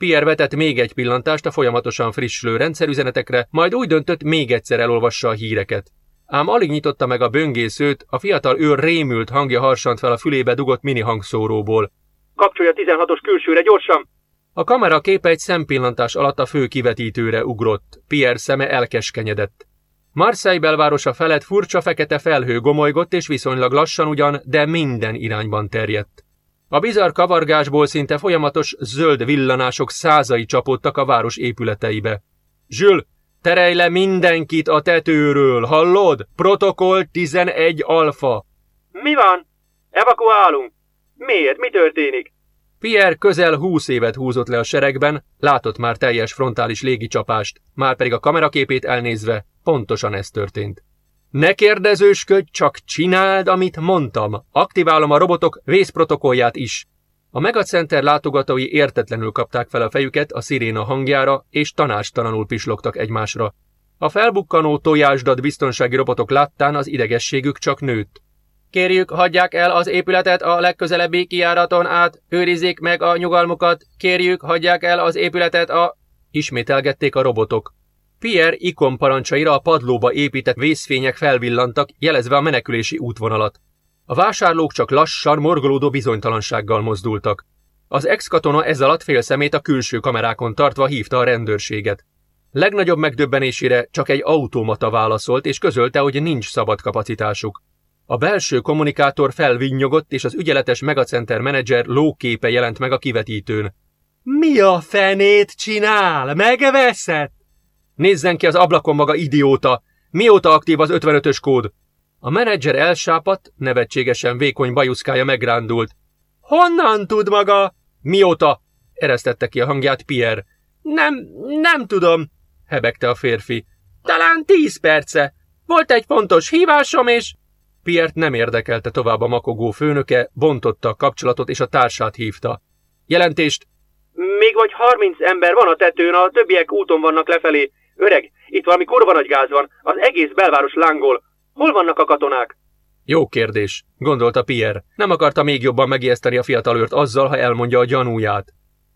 Pierre vetett még egy pillantást a folyamatosan frissülő rendszerüzenetekre, majd úgy döntött, még egyszer elolvassa a híreket. Ám alig nyitotta meg a böngészőt, a fiatal őr rémült hangja harsant fel a fülébe dugott mini hangszóróból. Kapcsolja 16-os külsőre, gyorsan! A kamera képe egy szempillantás alatt a fő kivetítőre ugrott. Pierre szeme elkeskenyedett. Marseille belvárosa felett furcsa fekete felhő gomolygott és viszonylag lassan ugyan, de minden irányban terjedt. A bizarr kavargásból szinte folyamatos zöld villanások százai csapódtak a város épületeibe. Zsül, terelj le mindenkit a tetőről, hallod? Protokoll 11 alfa. Mi van? Evakuálunk. Miért? Mi történik? Pierre közel húsz évet húzott le a seregben, látott már teljes frontális légicsapást, már pedig a kameraképét elnézve pontosan ez történt. Ne kérdezősködj, csak csináld, amit mondtam. Aktiválom a robotok vészprotokollját is. A Megacenter látogatói értetlenül kapták fel a fejüket a sziréna hangjára, és tanástalanul pislogtak egymásra. A felbukkanó tojásdad biztonsági robotok láttán az idegességük csak nőtt. Kérjük, hagyják el az épületet a legközelebbi kiáraton át, őrizzék meg a nyugalmukat, kérjük, hagyják el az épületet a... Ismételgették a robotok. Pierre ikon parancsaira a padlóba épített vészfények felvillantak, jelezve a menekülési útvonalat. A vásárlók csak lassan, morgolódó bizonytalansággal mozdultak. Az ex-katona ez alatt fél szemét a külső kamerákon tartva hívta a rendőrséget. Legnagyobb megdöbbenésére csak egy automata válaszolt, és közölte, hogy nincs szabad kapacitásuk. A belső kommunikátor felvinnyogott, és az ügyeletes megacenter menedzser lóképe jelent meg a kivetítőn. Mi a fenét csinál? Megveszed? Nézzen ki az ablakon maga idióta! Mióta aktív az 55-ös kód? A menedzser elsápadt, nevetségesen vékony bajuszkája megrándult. Honnan tud maga? Mióta? eresztette ki a hangját Pierre. Nem, nem tudom, hebegte a férfi. Talán tíz perce. Volt egy fontos hívásom, és... Piert nem érdekelte tovább a makogó főnöke, bontotta a kapcsolatot és a társát hívta. Jelentést! Még vagy harminc ember van a tetőn, a többiek úton vannak lefelé. Öreg, itt valami kurva nagy gáz van, az egész belváros lángol. Hol vannak a katonák? Jó kérdés, gondolta Pierre. Nem akarta még jobban megijeszteni a fiatalőrt azzal, ha elmondja a gyanúját.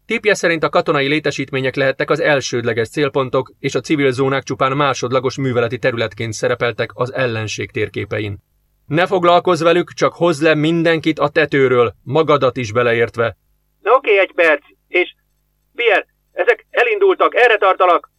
Tipje szerint a katonai létesítmények lehettek az elsődleges célpontok, és a civil zónák csupán másodlagos műveleti területként szerepeltek az ellenség térképein. Ne foglalkozz velük, csak hozz le mindenkit a tetőről, magadat is beleértve. Oké, okay, egy perc. És, Pierre, ezek elindultak, erre tartalak.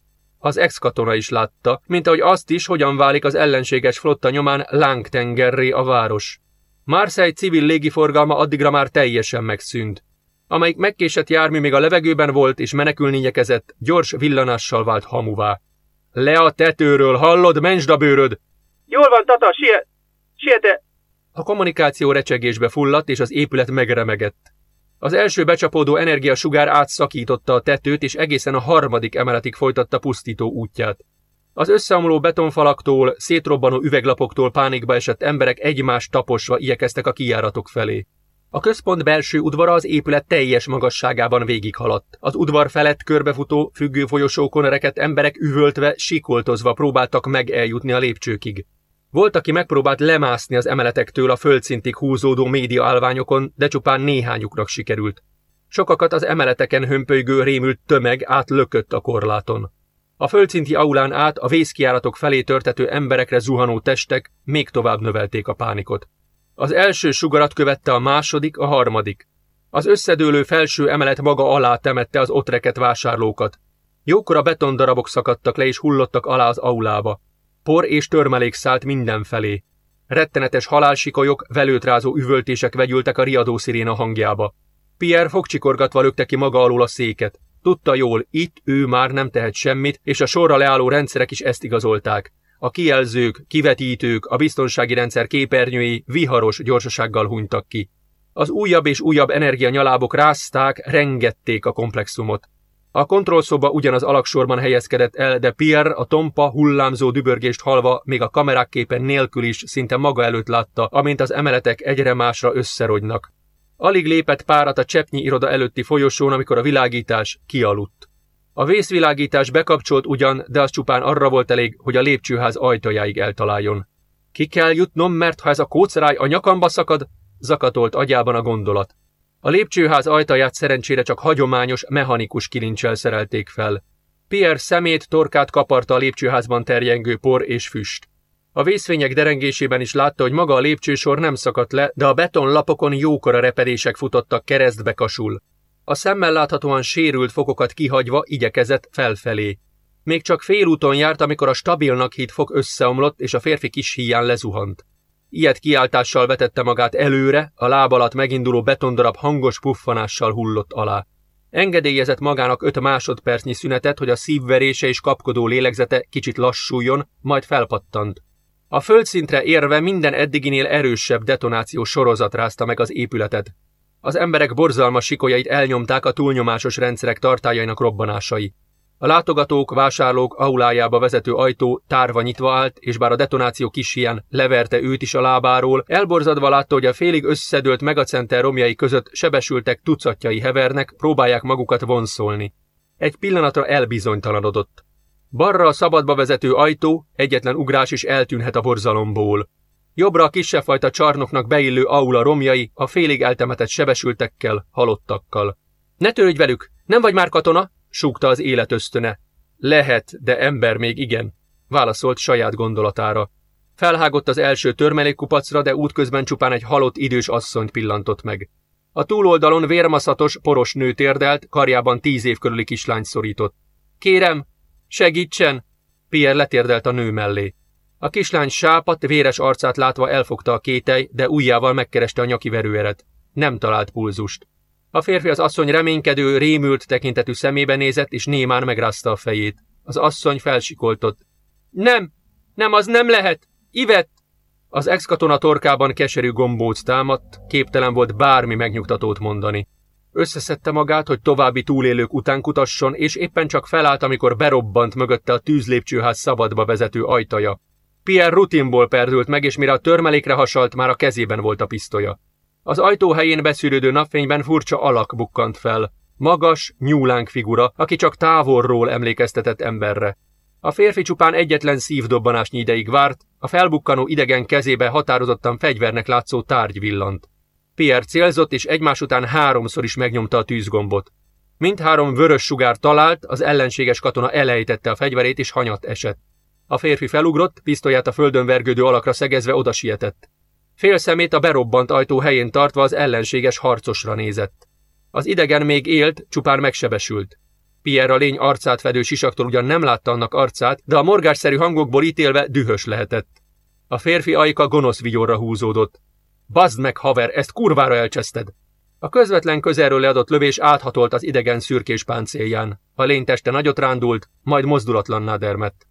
Az ex-katona is látta, mint ahogy azt is, hogyan válik az ellenséges flotta nyomán lángtengerré a város. Marseille civil légiforgalma addigra már teljesen megszűnt. Amelyik megkésett jármű még a levegőben volt és menekülni igyekezett, gyors villanással vált hamuvá. Le a tetőről, hallod, mentsd a bőröd! Jól van, Tata, siet! Siete! A kommunikáció recsegésbe fulladt, és az épület megremegett. Az első becsapódó energiasugár átszakította a tetőt, és egészen a harmadik emeletig folytatta pusztító útját. Az összeomló betonfalaktól, szétrobbanó üveglapoktól pánikba esett emberek egymást taposva igyekeztek a kijáratok felé. A központ belső udvara az épület teljes magasságában végighaladt. Az udvar felett körbefutó, függő folyosókon rekedt emberek üvöltve, sikoltozva próbáltak meg eljutni a lépcsőkig. Volt, aki megpróbált lemászni az emeletektől a földszintig húzódó média állványokon, de csupán néhányuknak sikerült. Sokakat az emeleteken hömpölygő rémült tömeg átlökött a korláton. A földszinti aulán át a vészkiáratok felé törtető emberekre zuhanó testek még tovább növelték a pánikot. Az első sugarat követte a második, a harmadik. Az összedőlő felső emelet maga alá temette az ott vásárlókat. Jókora betondarabok szakadtak le és hullottak alá az aulába. Por és törmelék szállt mindenfelé. Rettenetes halálsikolyok, velőtrázó üvöltések vegyültek a riadó sziréna hangjába. Pierre fogcsikorgatva lökte ki maga alól a széket. Tudta jól, itt ő már nem tehet semmit, és a sorra leálló rendszerek is ezt igazolták. A kijelzők, kivetítők, a biztonsági rendszer képernyői viharos gyorsasággal hunytak ki. Az újabb és újabb energianyalábok rázták, rengették a komplexumot. A kontrollszoba ugyanaz alaksorban helyezkedett el, de Pierre a tompa, hullámzó dübörgést halva még a kamerák képen nélkül is szinte maga előtt látta, amint az emeletek egyre másra összerogynak. Alig lépett párat a cseppnyi iroda előtti folyosón, amikor a világítás kialudt. A vészvilágítás bekapcsolt ugyan, de az csupán arra volt elég, hogy a lépcsőház ajtajáig eltaláljon. Ki kell jutnom, mert ha ez a kóceráj a nyakamba szakad, zakatolt agyában a gondolat. A lépcsőház ajtaját szerencsére csak hagyományos, mechanikus kilincsel szerelték fel. Pierre szemét, torkát kaparta a lépcsőházban terjengő por és füst. A vészfények derengésében is látta, hogy maga a lépcsősor nem szakadt le, de a betonlapokon jókora repedések futottak keresztbe kasul. A szemmel láthatóan sérült fokokat kihagyva igyekezett felfelé. Még csak félúton járt, amikor a stabilnak híd fog összeomlott, és a férfi kis híján lezuhant. Ilyet kiáltással vetette magát előre, a láb alatt meginduló betondarab hangos puffanással hullott alá. Engedélyezett magának öt másodpercnyi szünetet, hogy a szívverése és kapkodó lélegzete kicsit lassuljon, majd felpattant. A földszintre érve minden eddiginél erősebb detonáció sorozat rázta meg az épületet. Az emberek borzalmas sikolyait elnyomták a túlnyomásos rendszerek tartályainak robbanásai. A látogatók, vásárlók aulájába vezető ajtó tárva nyitva állt, és bár a detonáció kis hián leverte őt is a lábáról, elborzadva látta, hogy a félig összedőlt megacenter romjai között sebesültek tucatjai hevernek, próbálják magukat vonszolni. Egy pillanatra elbizonytalanodott. Barra a szabadba vezető ajtó, egyetlen ugrás is eltűnhet a borzalomból. Jobbra a kisebb fajta csarnoknak beillő aula romjai a félig eltemetett sebesültekkel, halottakkal. Ne törődj velük, nem vagy már katona? Súgta az élet ösztöne. Lehet, de ember még igen, válaszolt saját gondolatára. Felhágott az első törmelékkupacra, de útközben csupán egy halott idős asszonyt pillantott meg. A túloldalon vérmaszatos, poros nő térdelt, karjában tíz év körüli kislány szorított. Kérem, segítsen! Pierre letérdelt a nő mellé. A kislány sápat, véres arcát látva elfogta a kétely, de ujjával megkereste a nyaki verőeret. Nem talált pulzust. A férfi az asszony reménykedő, rémült tekintetű szemébe nézett, és némán megrázta a fejét. Az asszony felsikoltott. Nem! Nem, az nem lehet! Ivet! Az ex-katona torkában keserű gombóc támadt, képtelen volt bármi megnyugtatót mondani. Összeszedte magát, hogy további túlélők után kutasson, és éppen csak felállt, amikor berobbant mögötte a tűzlépcsőház szabadba vezető ajtaja. Pierre rutinból perdült meg, és mire a törmelékre hasalt, már a kezében volt a pisztolya. Az ajtó helyén beszűrődő napfényben furcsa alak bukkant fel. Magas, nyúlánk figura, aki csak távolról emlékeztetett emberre. A férfi csupán egyetlen szívdobbanásnyi ideig várt, a felbukkanó idegen kezébe határozottan fegyvernek látszó tárgy villant. Pierre célzott, és egymás után háromszor is megnyomta a tűzgombot. Mindhárom vörös sugár talált, az ellenséges katona elejtette a fegyverét, és hanyat esett. A férfi felugrott, pisztolyát a földön vergődő alakra szegezve oda sietett. Fél szemét a berobbant ajtó helyén tartva az ellenséges harcosra nézett. Az idegen még élt, csupán megsebesült. Pierre a lény arcát fedő sisaktól ugyan nem látta annak arcát, de a morgásszerű hangokból ítélve dühös lehetett. A férfi ajka gonosz vigyorra húzódott. Bazd meg, haver, ezt kurvára elcseszted! A közvetlen közelről leadott lövés áthatolt az idegen szürkés páncélján. A lény teste nagyot rándult, majd mozdulatlanná dermett.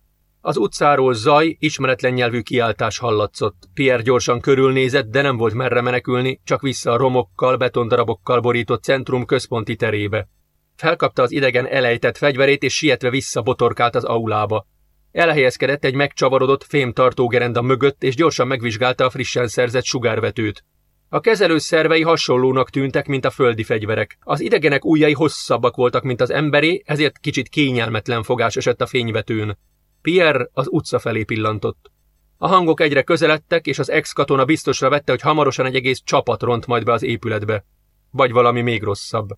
Az utcáról zaj, ismeretlen nyelvű kiáltás hallatszott. Pierre gyorsan körülnézett, de nem volt merre menekülni, csak vissza a romokkal, betondarabokkal borított centrum központi terébe. Felkapta az idegen elejtett fegyverét, és sietve vissza botorkált az aulába. Elhelyezkedett egy megcsavarodott fémtartógerenda mögött, és gyorsan megvizsgálta a frissen szerzett sugárvetőt. A kezelő szervei hasonlónak tűntek, mint a földi fegyverek. Az idegenek ujjai hosszabbak voltak, mint az emberé, ezért kicsit kényelmetlen fogás esett a fényvetőn. Pierre az utca felé pillantott. A hangok egyre közeledtek, és az ex-katona biztosra vette, hogy hamarosan egy egész csapat ront majd be az épületbe. Vagy valami még rosszabb.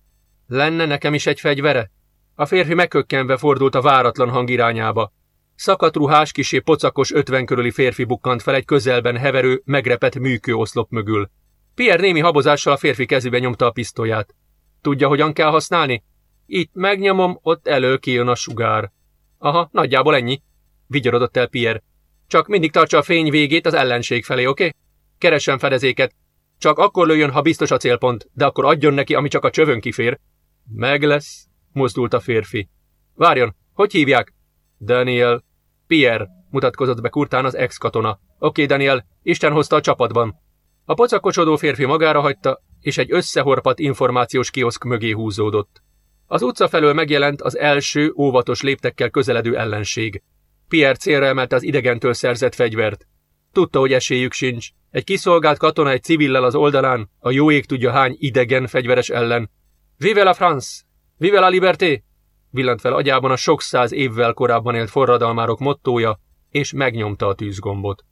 Lenne nekem is egy fegyvere? A férfi megkökkenve fordult a váratlan hang irányába. Szakadt ruhás, kisé pocakos ötven körüli férfi bukkant fel egy közelben heverő, megrepett műkő oszlop mögül. Pierre némi habozással a férfi kezébe nyomta a pisztolyát. Tudja, hogyan kell használni? Itt megnyomom, ott elő kijön a sugár. Aha, nagyjából ennyi vigyorodott el Pierre. Csak mindig tartsa a fény végét az ellenség felé, oké? Okay? Keressen fedezéket. Csak akkor lőjön, ha biztos a célpont, de akkor adjon neki, ami csak a csövön kifér. Meg lesz, mozdult a férfi. Várjon, hogy hívják? Daniel. Pierre, mutatkozott be kurtán az ex-katona. Oké, okay, Daniel, Isten hozta a csapatban. A pocakocsodó férfi magára hagyta, és egy összehorpat információs kioszk mögé húzódott. Az utca felől megjelent az első, óvatos léptekkel közeledő ellenség. Pierre célra emelte az idegentől szerzett fegyvert. Tudta, hogy esélyük sincs. Egy kiszolgált katona egy civillel az oldalán, a jó ég tudja hány idegen fegyveres ellen. Vive la France! Vive la liberté! villant fel agyában a sok száz évvel korábban élt forradalmárok mottója, és megnyomta a tűzgombot.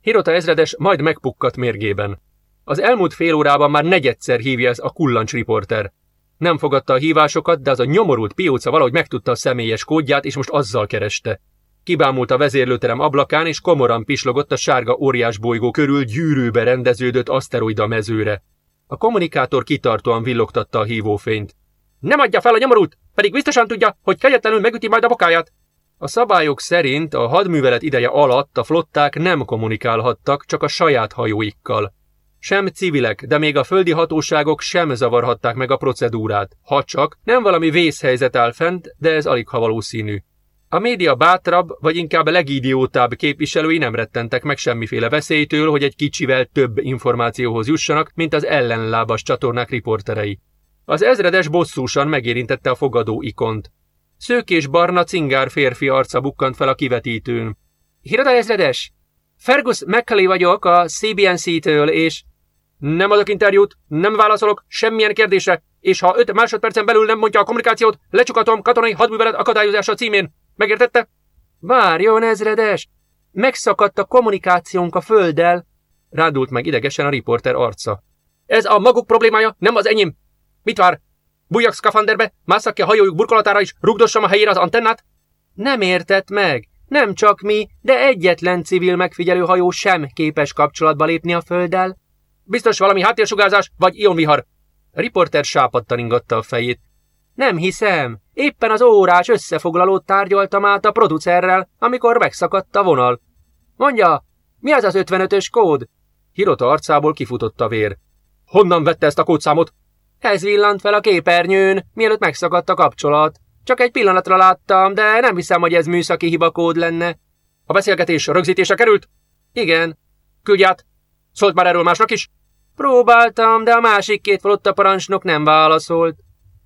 Hirota ezredes majd megpukkadt mérgében. Az elmúlt fél órában már negyedszer hívja ez a kullancs riporter. Nem fogadta a hívásokat, de az a nyomorult pióca valahogy megtudta a személyes kódját, és most azzal kereste. Kibámult a vezérlőterem ablakán, és komoran pislogott a sárga óriás bolygó körül gyűrűbe rendeződött aszteroida mezőre. A kommunikátor kitartóan villogtatta a hívófényt. Nem adja fel a nyomorult, pedig biztosan tudja, hogy kegyetlenül megüti majd a bokáját. A szabályok szerint a hadművelet ideje alatt a flották nem kommunikálhattak, csak a saját hajóikkal. Sem civilek, de még a földi hatóságok sem zavarhatták meg a procedúrát, ha csak nem valami vészhelyzet áll fent, de ez alig ha valószínű. A média bátrabb, vagy inkább legidiótább képviselői nem rettentek meg semmiféle veszélytől, hogy egy kicsivel több információhoz jussanak, mint az ellenlábas csatornák riporterei. Az ezredes bosszúsan megérintette a fogadó ikont. Szőkés barna cingár férfi arca bukkant fel a kivetítőn. Hirada ezredes! Fergus McCauley vagyok a CBNC-től, és... Nem adok interjút, nem válaszolok semmilyen kérdésre, és ha öt másodpercen belül nem mondja a kommunikációt, lecsukatom katonai hadművelet akadályozása címén. Megértette? Várjon, ezredes! Megszakadt a kommunikációnk a földdel, rádult meg idegesen a riporter arca. Ez a maguk problémája, nem az enyém. Mit vár? Bújjak szkafanderbe, másszak ki a hajójuk burkolatára is, rugdossam a helyére az antennát? Nem értett meg. Nem csak mi, de egyetlen civil megfigyelő hajó sem képes kapcsolatba lépni a földdel. Biztos valami háttérsugárzás, vagy ionvihar. A riporter sápadtan ingatta a fejét. Nem hiszem. Éppen az órás összefoglalót tárgyaltam át a producerrel, amikor megszakadt a vonal. Mondja, mi az az 55-ös kód? Hirota arcából kifutott a vér. Honnan vette ezt a kódszámot? Ez villant fel a képernyőn, mielőtt megszakadt a kapcsolat. Csak egy pillanatra láttam, de nem hiszem, hogy ez műszaki hibakód lenne. A beszélgetés rögzítése került? Igen. Küldj át. Szólt már erről másnak is? Próbáltam, de a másik két flotta parancsnok nem válaszolt.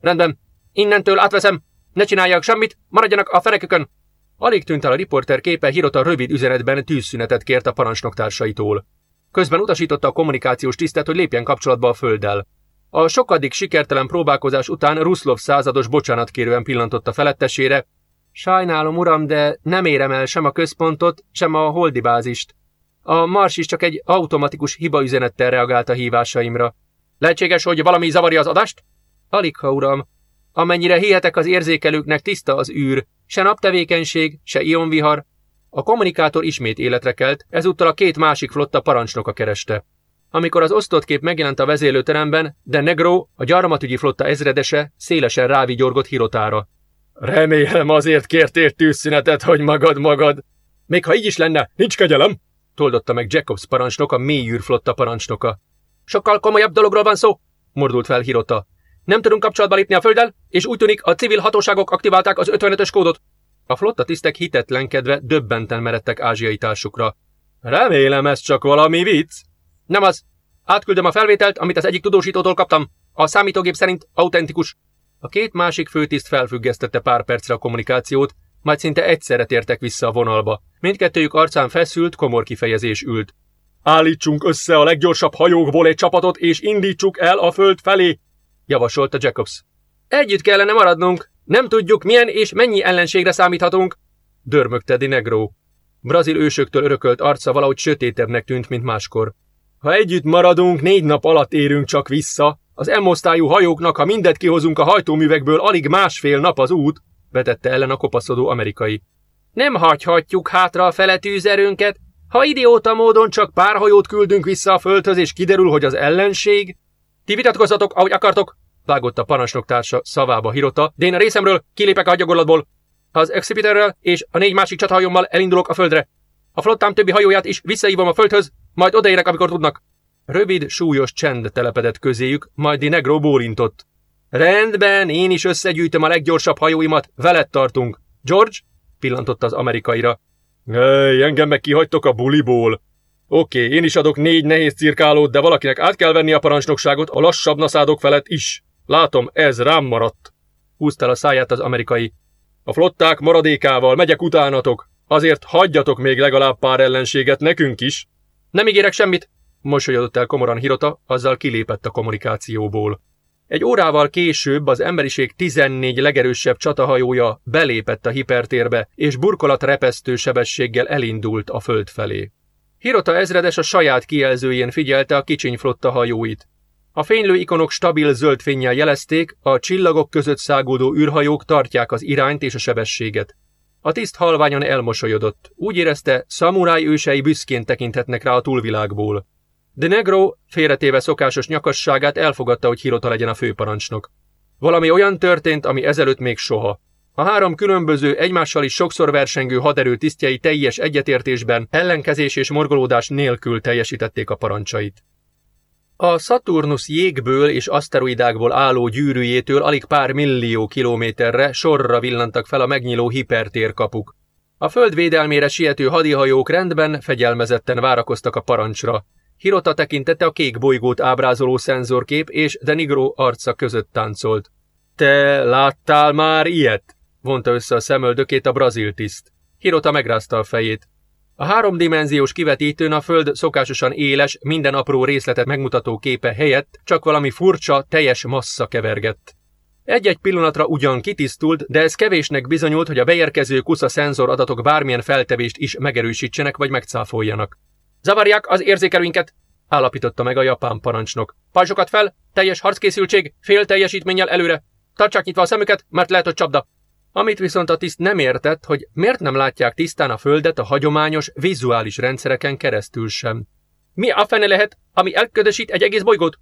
Rendben. Innentől átveszem. Ne csinálják semmit, maradjanak a ferekükön. Alig tűnt el a riporter képe, Hirota rövid üzenetben tűzszünetet kért a parancsnoktársaitól. Közben utasította a kommunikációs tisztet, hogy lépjen kapcsolatba a földdel. A sokadik sikertelen próbálkozás után Ruszlov százados bocsánatkérően pillantott a felettesére. Sajnálom, uram, de nem érem el sem a központot, sem a holdi bázist. A Mars is csak egy automatikus hibaüzenettel reagált a hívásaimra. Lehetséges, hogy valami zavarja az adást? Alig, ha uram. Amennyire hihetek az érzékelőknek tiszta az űr, se naptevékenység, se ionvihar. A kommunikátor ismét életre kelt, ezúttal a két másik flotta parancsnoka kereste. Amikor az osztott kép megjelent a vezérlőteremben, de Negro, a gyarmatügyi flotta ezredese, szélesen rávigyorgott Hirotára. Remélem azért kértél tűzszünetet, hogy magad magad. Még ha így is lenne, nincs kegyelem, toldotta meg Jacobs parancsnok, a mélyűr flotta parancsnoka. Sokkal komolyabb dologról van szó, mordult fel Hirota. Nem tudunk kapcsolatba lépni a földdel, és úgy tűnik, a civil hatóságok aktiválták az 55-ös kódot. A flotta tisztek hitetlenkedve döbbenten meredtek ázsiai társukra. Remélem ez csak valami vicc, nem az. Átküldöm a felvételt, amit az egyik tudósítótól kaptam. A számítógép szerint autentikus. A két másik főtiszt felfüggesztette pár percre a kommunikációt, majd szinte egyszerre tértek vissza a vonalba. Mindkettőjük arcán feszült, komor kifejezés ült. Állítsunk össze a leggyorsabb hajókból egy csapatot, és indítsuk el a föld felé, javasolta Jacobs. Együtt kellene maradnunk. Nem tudjuk, milyen és mennyi ellenségre számíthatunk, dörmögte Di Negro. Brazil ősöktől örökölt arca valahogy sötétebbnek tűnt, mint máskor. Ha együtt maradunk, négy nap alatt érünk csak vissza. Az emosztályú hajóknak, ha mindet kihozunk a hajtóművekből, alig másfél nap az út, vetette ellen a kopaszodó amerikai. Nem hagyhatjuk hátra a fele tűzerőnket. Ha idióta módon csak pár hajót küldünk vissza a földhöz, és kiderül, hogy az ellenség... Ti vitatkozzatok, ahogy akartok, vágott a parancsnoktársa szavába Hirota, de én a részemről kilépek a hagyagorlatból. Ha az Exhibiterrel és a négy másik csathajómmal elindulok a földre. A flottám többi hajóját is visszaívom a földhöz, majd odaérek, amikor tudnak. Rövid, súlyos csend telepedett közéjük, majd Di Negro bólintott. Rendben, én is összegyűjtöm a leggyorsabb hajóimat, veled tartunk. George? pillantott az amerikaira. Hey, engem meg kihagytok a buliból. Oké, okay, én is adok négy nehéz cirkálót, de valakinek át kell venni a parancsnokságot a lassabb naszádok felett is. Látom, ez rám maradt. Húzta a száját az amerikai. A flották maradékával megyek utánatok. Azért hagyjatok még legalább pár ellenséget nekünk is. Nem ígérek semmit, mosolyodott el komoran Hirota, azzal kilépett a kommunikációból. Egy órával később az emberiség 14 legerősebb csatahajója belépett a hipertérbe, és burkolat repesztő sebességgel elindult a föld felé. Hirota ezredes a saját kijelzőjén figyelte a kicsiny flotta hajóit. A fénylő ikonok stabil zöld fényjel jelezték, a csillagok között szágódó űrhajók tartják az irányt és a sebességet. A tiszt halványan elmosolyodott. Úgy érezte, szamuráj ősei büszkén tekinthetnek rá a túlvilágból. De Negro, félretéve szokásos nyakasságát, elfogadta, hogy Hirota legyen a főparancsnok. Valami olyan történt, ami ezelőtt még soha. A három különböző, egymással is sokszor versengő haderő tisztjei teljes egyetértésben, ellenkezés és morgolódás nélkül teljesítették a parancsait. A Saturnus jégből és aszteroidákból álló gyűrűjétől alig pár millió kilométerre sorra villantak fel a megnyíló hipertérkapuk. A föld védelmére siető hadihajók rendben, fegyelmezetten várakoztak a parancsra. Hirota tekintete a kék bolygót ábrázoló szenzorkép és Denigro arca között táncolt. Te láttál már ilyet? Vonta össze a szemöldökét a brazil tiszt. Hirota megrázta a fejét. A háromdimenziós kivetítőn a Föld szokásosan éles, minden apró részletet megmutató képe helyett csak valami furcsa, teljes massza kevergett. Egy-egy pillanatra ugyan kitisztult, de ez kevésnek bizonyult, hogy a beérkező kusza szenzor adatok bármilyen feltevést is megerősítsenek vagy megcáfoljanak. Zavarják az érzékelőinket, állapította meg a japán parancsnok. Pajzsokat fel, teljes harckészültség, fél teljesítménnyel előre. Tartsák nyitva a szemüket, mert lehet, hogy csapda. Amit viszont a tiszt nem értett, hogy miért nem látják tisztán a Földet a hagyományos, vizuális rendszereken keresztül sem. Mi a fene lehet, ami elködösít egy egész bolygót?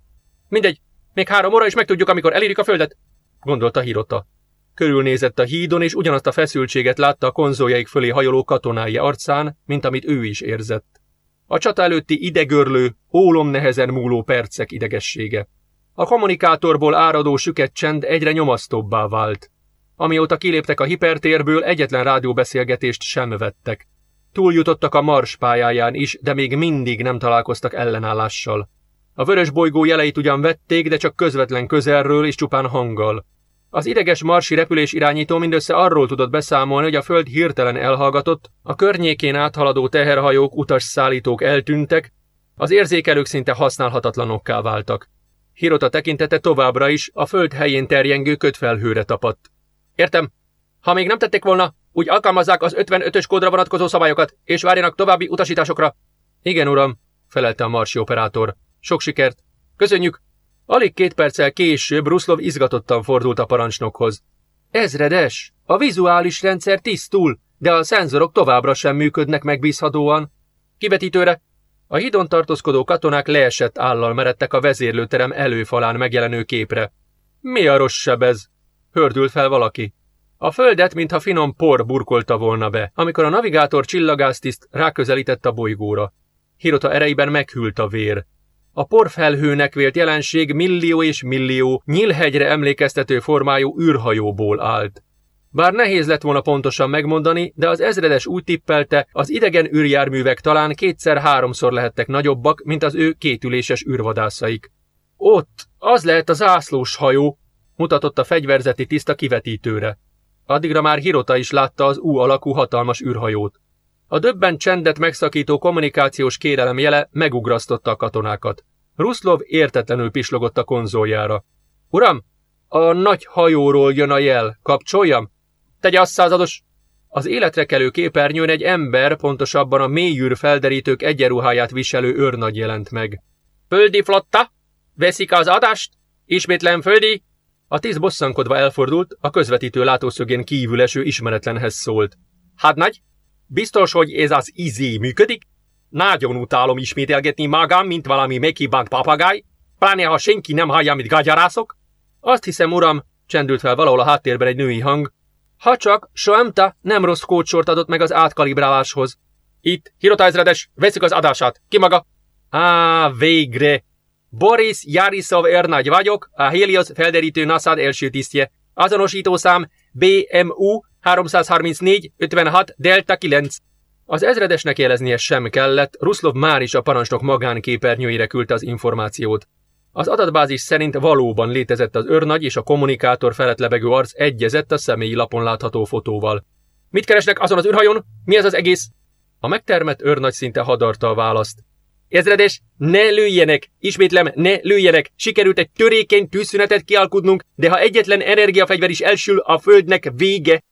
Mindegy, még három óra is megtudjuk, amikor elérik a Földet, gondolta Hirota. Körülnézett a hídon, és ugyanazt a feszültséget látta a konzoljaik fölé hajoló katonái arcán, mint amit ő is érzett. A csata előtti idegörlő, ólom nehezen múló percek idegessége. A kommunikátorból áradó süket csend egyre nyomasztóbbá vált. Amióta kiléptek a hipertérből, egyetlen rádióbeszélgetést sem vettek. Túljutottak a Mars pályáján is, de még mindig nem találkoztak ellenállással. A vörös bolygó jeleit ugyan vették, de csak közvetlen közelről és csupán hanggal. Az ideges marsi repülés irányító mindössze arról tudott beszámolni, hogy a Föld hirtelen elhallgatott, a környékén áthaladó teherhajók, utasszállítók eltűntek, az érzékelők szinte használhatatlanokká váltak. Hirota tekintete továbbra is a Föld helyén terjengő kötfelhőre tapadt. Értem. Ha még nem tették volna, úgy alkalmazzák az 55-ös kódra vonatkozó szabályokat, és várjanak további utasításokra. Igen, uram, felelte a marsi operátor. Sok sikert. Köszönjük. Alig két perccel később Ruszlov izgatottan fordult a parancsnokhoz. Ezredes, a vizuális rendszer tisztul, de a szenzorok továbbra sem működnek megbízhatóan. Kivetítőre. A hídon tartózkodó katonák leesett állal meredtek a vezérlőterem előfalán megjelenő képre. Mi a rossz ez? Hördült fel valaki. A földet, mintha finom por burkolta volna be, amikor a navigátor csillagásztiszt ráközelített a bolygóra. Hirota ereiben meghűlt a vér. A porfelhőnek vélt jelenség millió és millió, nyílhegyre emlékeztető formájú űrhajóból állt. Bár nehéz lett volna pontosan megmondani, de az ezredes úgy tippelte, az idegen űrjárművek talán kétszer-háromszor lehettek nagyobbak, mint az ő kétüléses űrvadászaik. Ott, az lehet az zászlós hajó, mutatott a fegyverzeti tiszta kivetítőre. Addigra már Hirota is látta az U alakú hatalmas űrhajót. A döbben csendet megszakító kommunikációs kérelem jele megugrasztotta a katonákat. Ruszlov értetlenül pislogott a konzoljára. Uram, a nagy hajóról jön a jel. Kapcsoljam? Tegye azt százados! Az életre kelő képernyőn egy ember, pontosabban a mélyűr felderítők egyenruháját viselő őrnagy jelent meg. Földi flotta? Veszik az adást? Ismétlen földi? A tíz bosszankodva elfordult, a közvetítő látószögén kívül eső ismeretlenhez szólt. Hát nagy, biztos, hogy ez az izé működik? Nagyon utálom ismételgetni magam, mint valami megkibánt papagáj, pláne ha senki nem hallja, amit gagyarászok. Azt hiszem, uram, csendült fel valahol a háttérben egy női hang. Ha csak Soemta nem rossz kócsort adott meg az átkalibráláshoz. Itt, Hirota ezredes, veszük az adását. Ki maga? Á, végre! Boris Jarisov Ernagy vagyok, a Helios felderítő NASAD első tisztje. Azonosítószám BMU 334 56 Delta 9. Az ezredesnek jeleznie sem kellett, Ruszlov már is a parancsnok magánképernyőire küldte az információt. Az adatbázis szerint valóban létezett az őrnagy és a kommunikátor felett lebegő arc egyezett a személyi lapon látható fotóval. Mit keresnek azon az űrhajón? Mi ez az egész? A megtermett őrnagy szinte hadarta a választ. Ezredes, ne lőjenek! Ismétlem, ne lőjenek! Sikerült egy törékeny tűzszünetet kialkudnunk, de ha egyetlen energiafegyver is elsül, a földnek vége.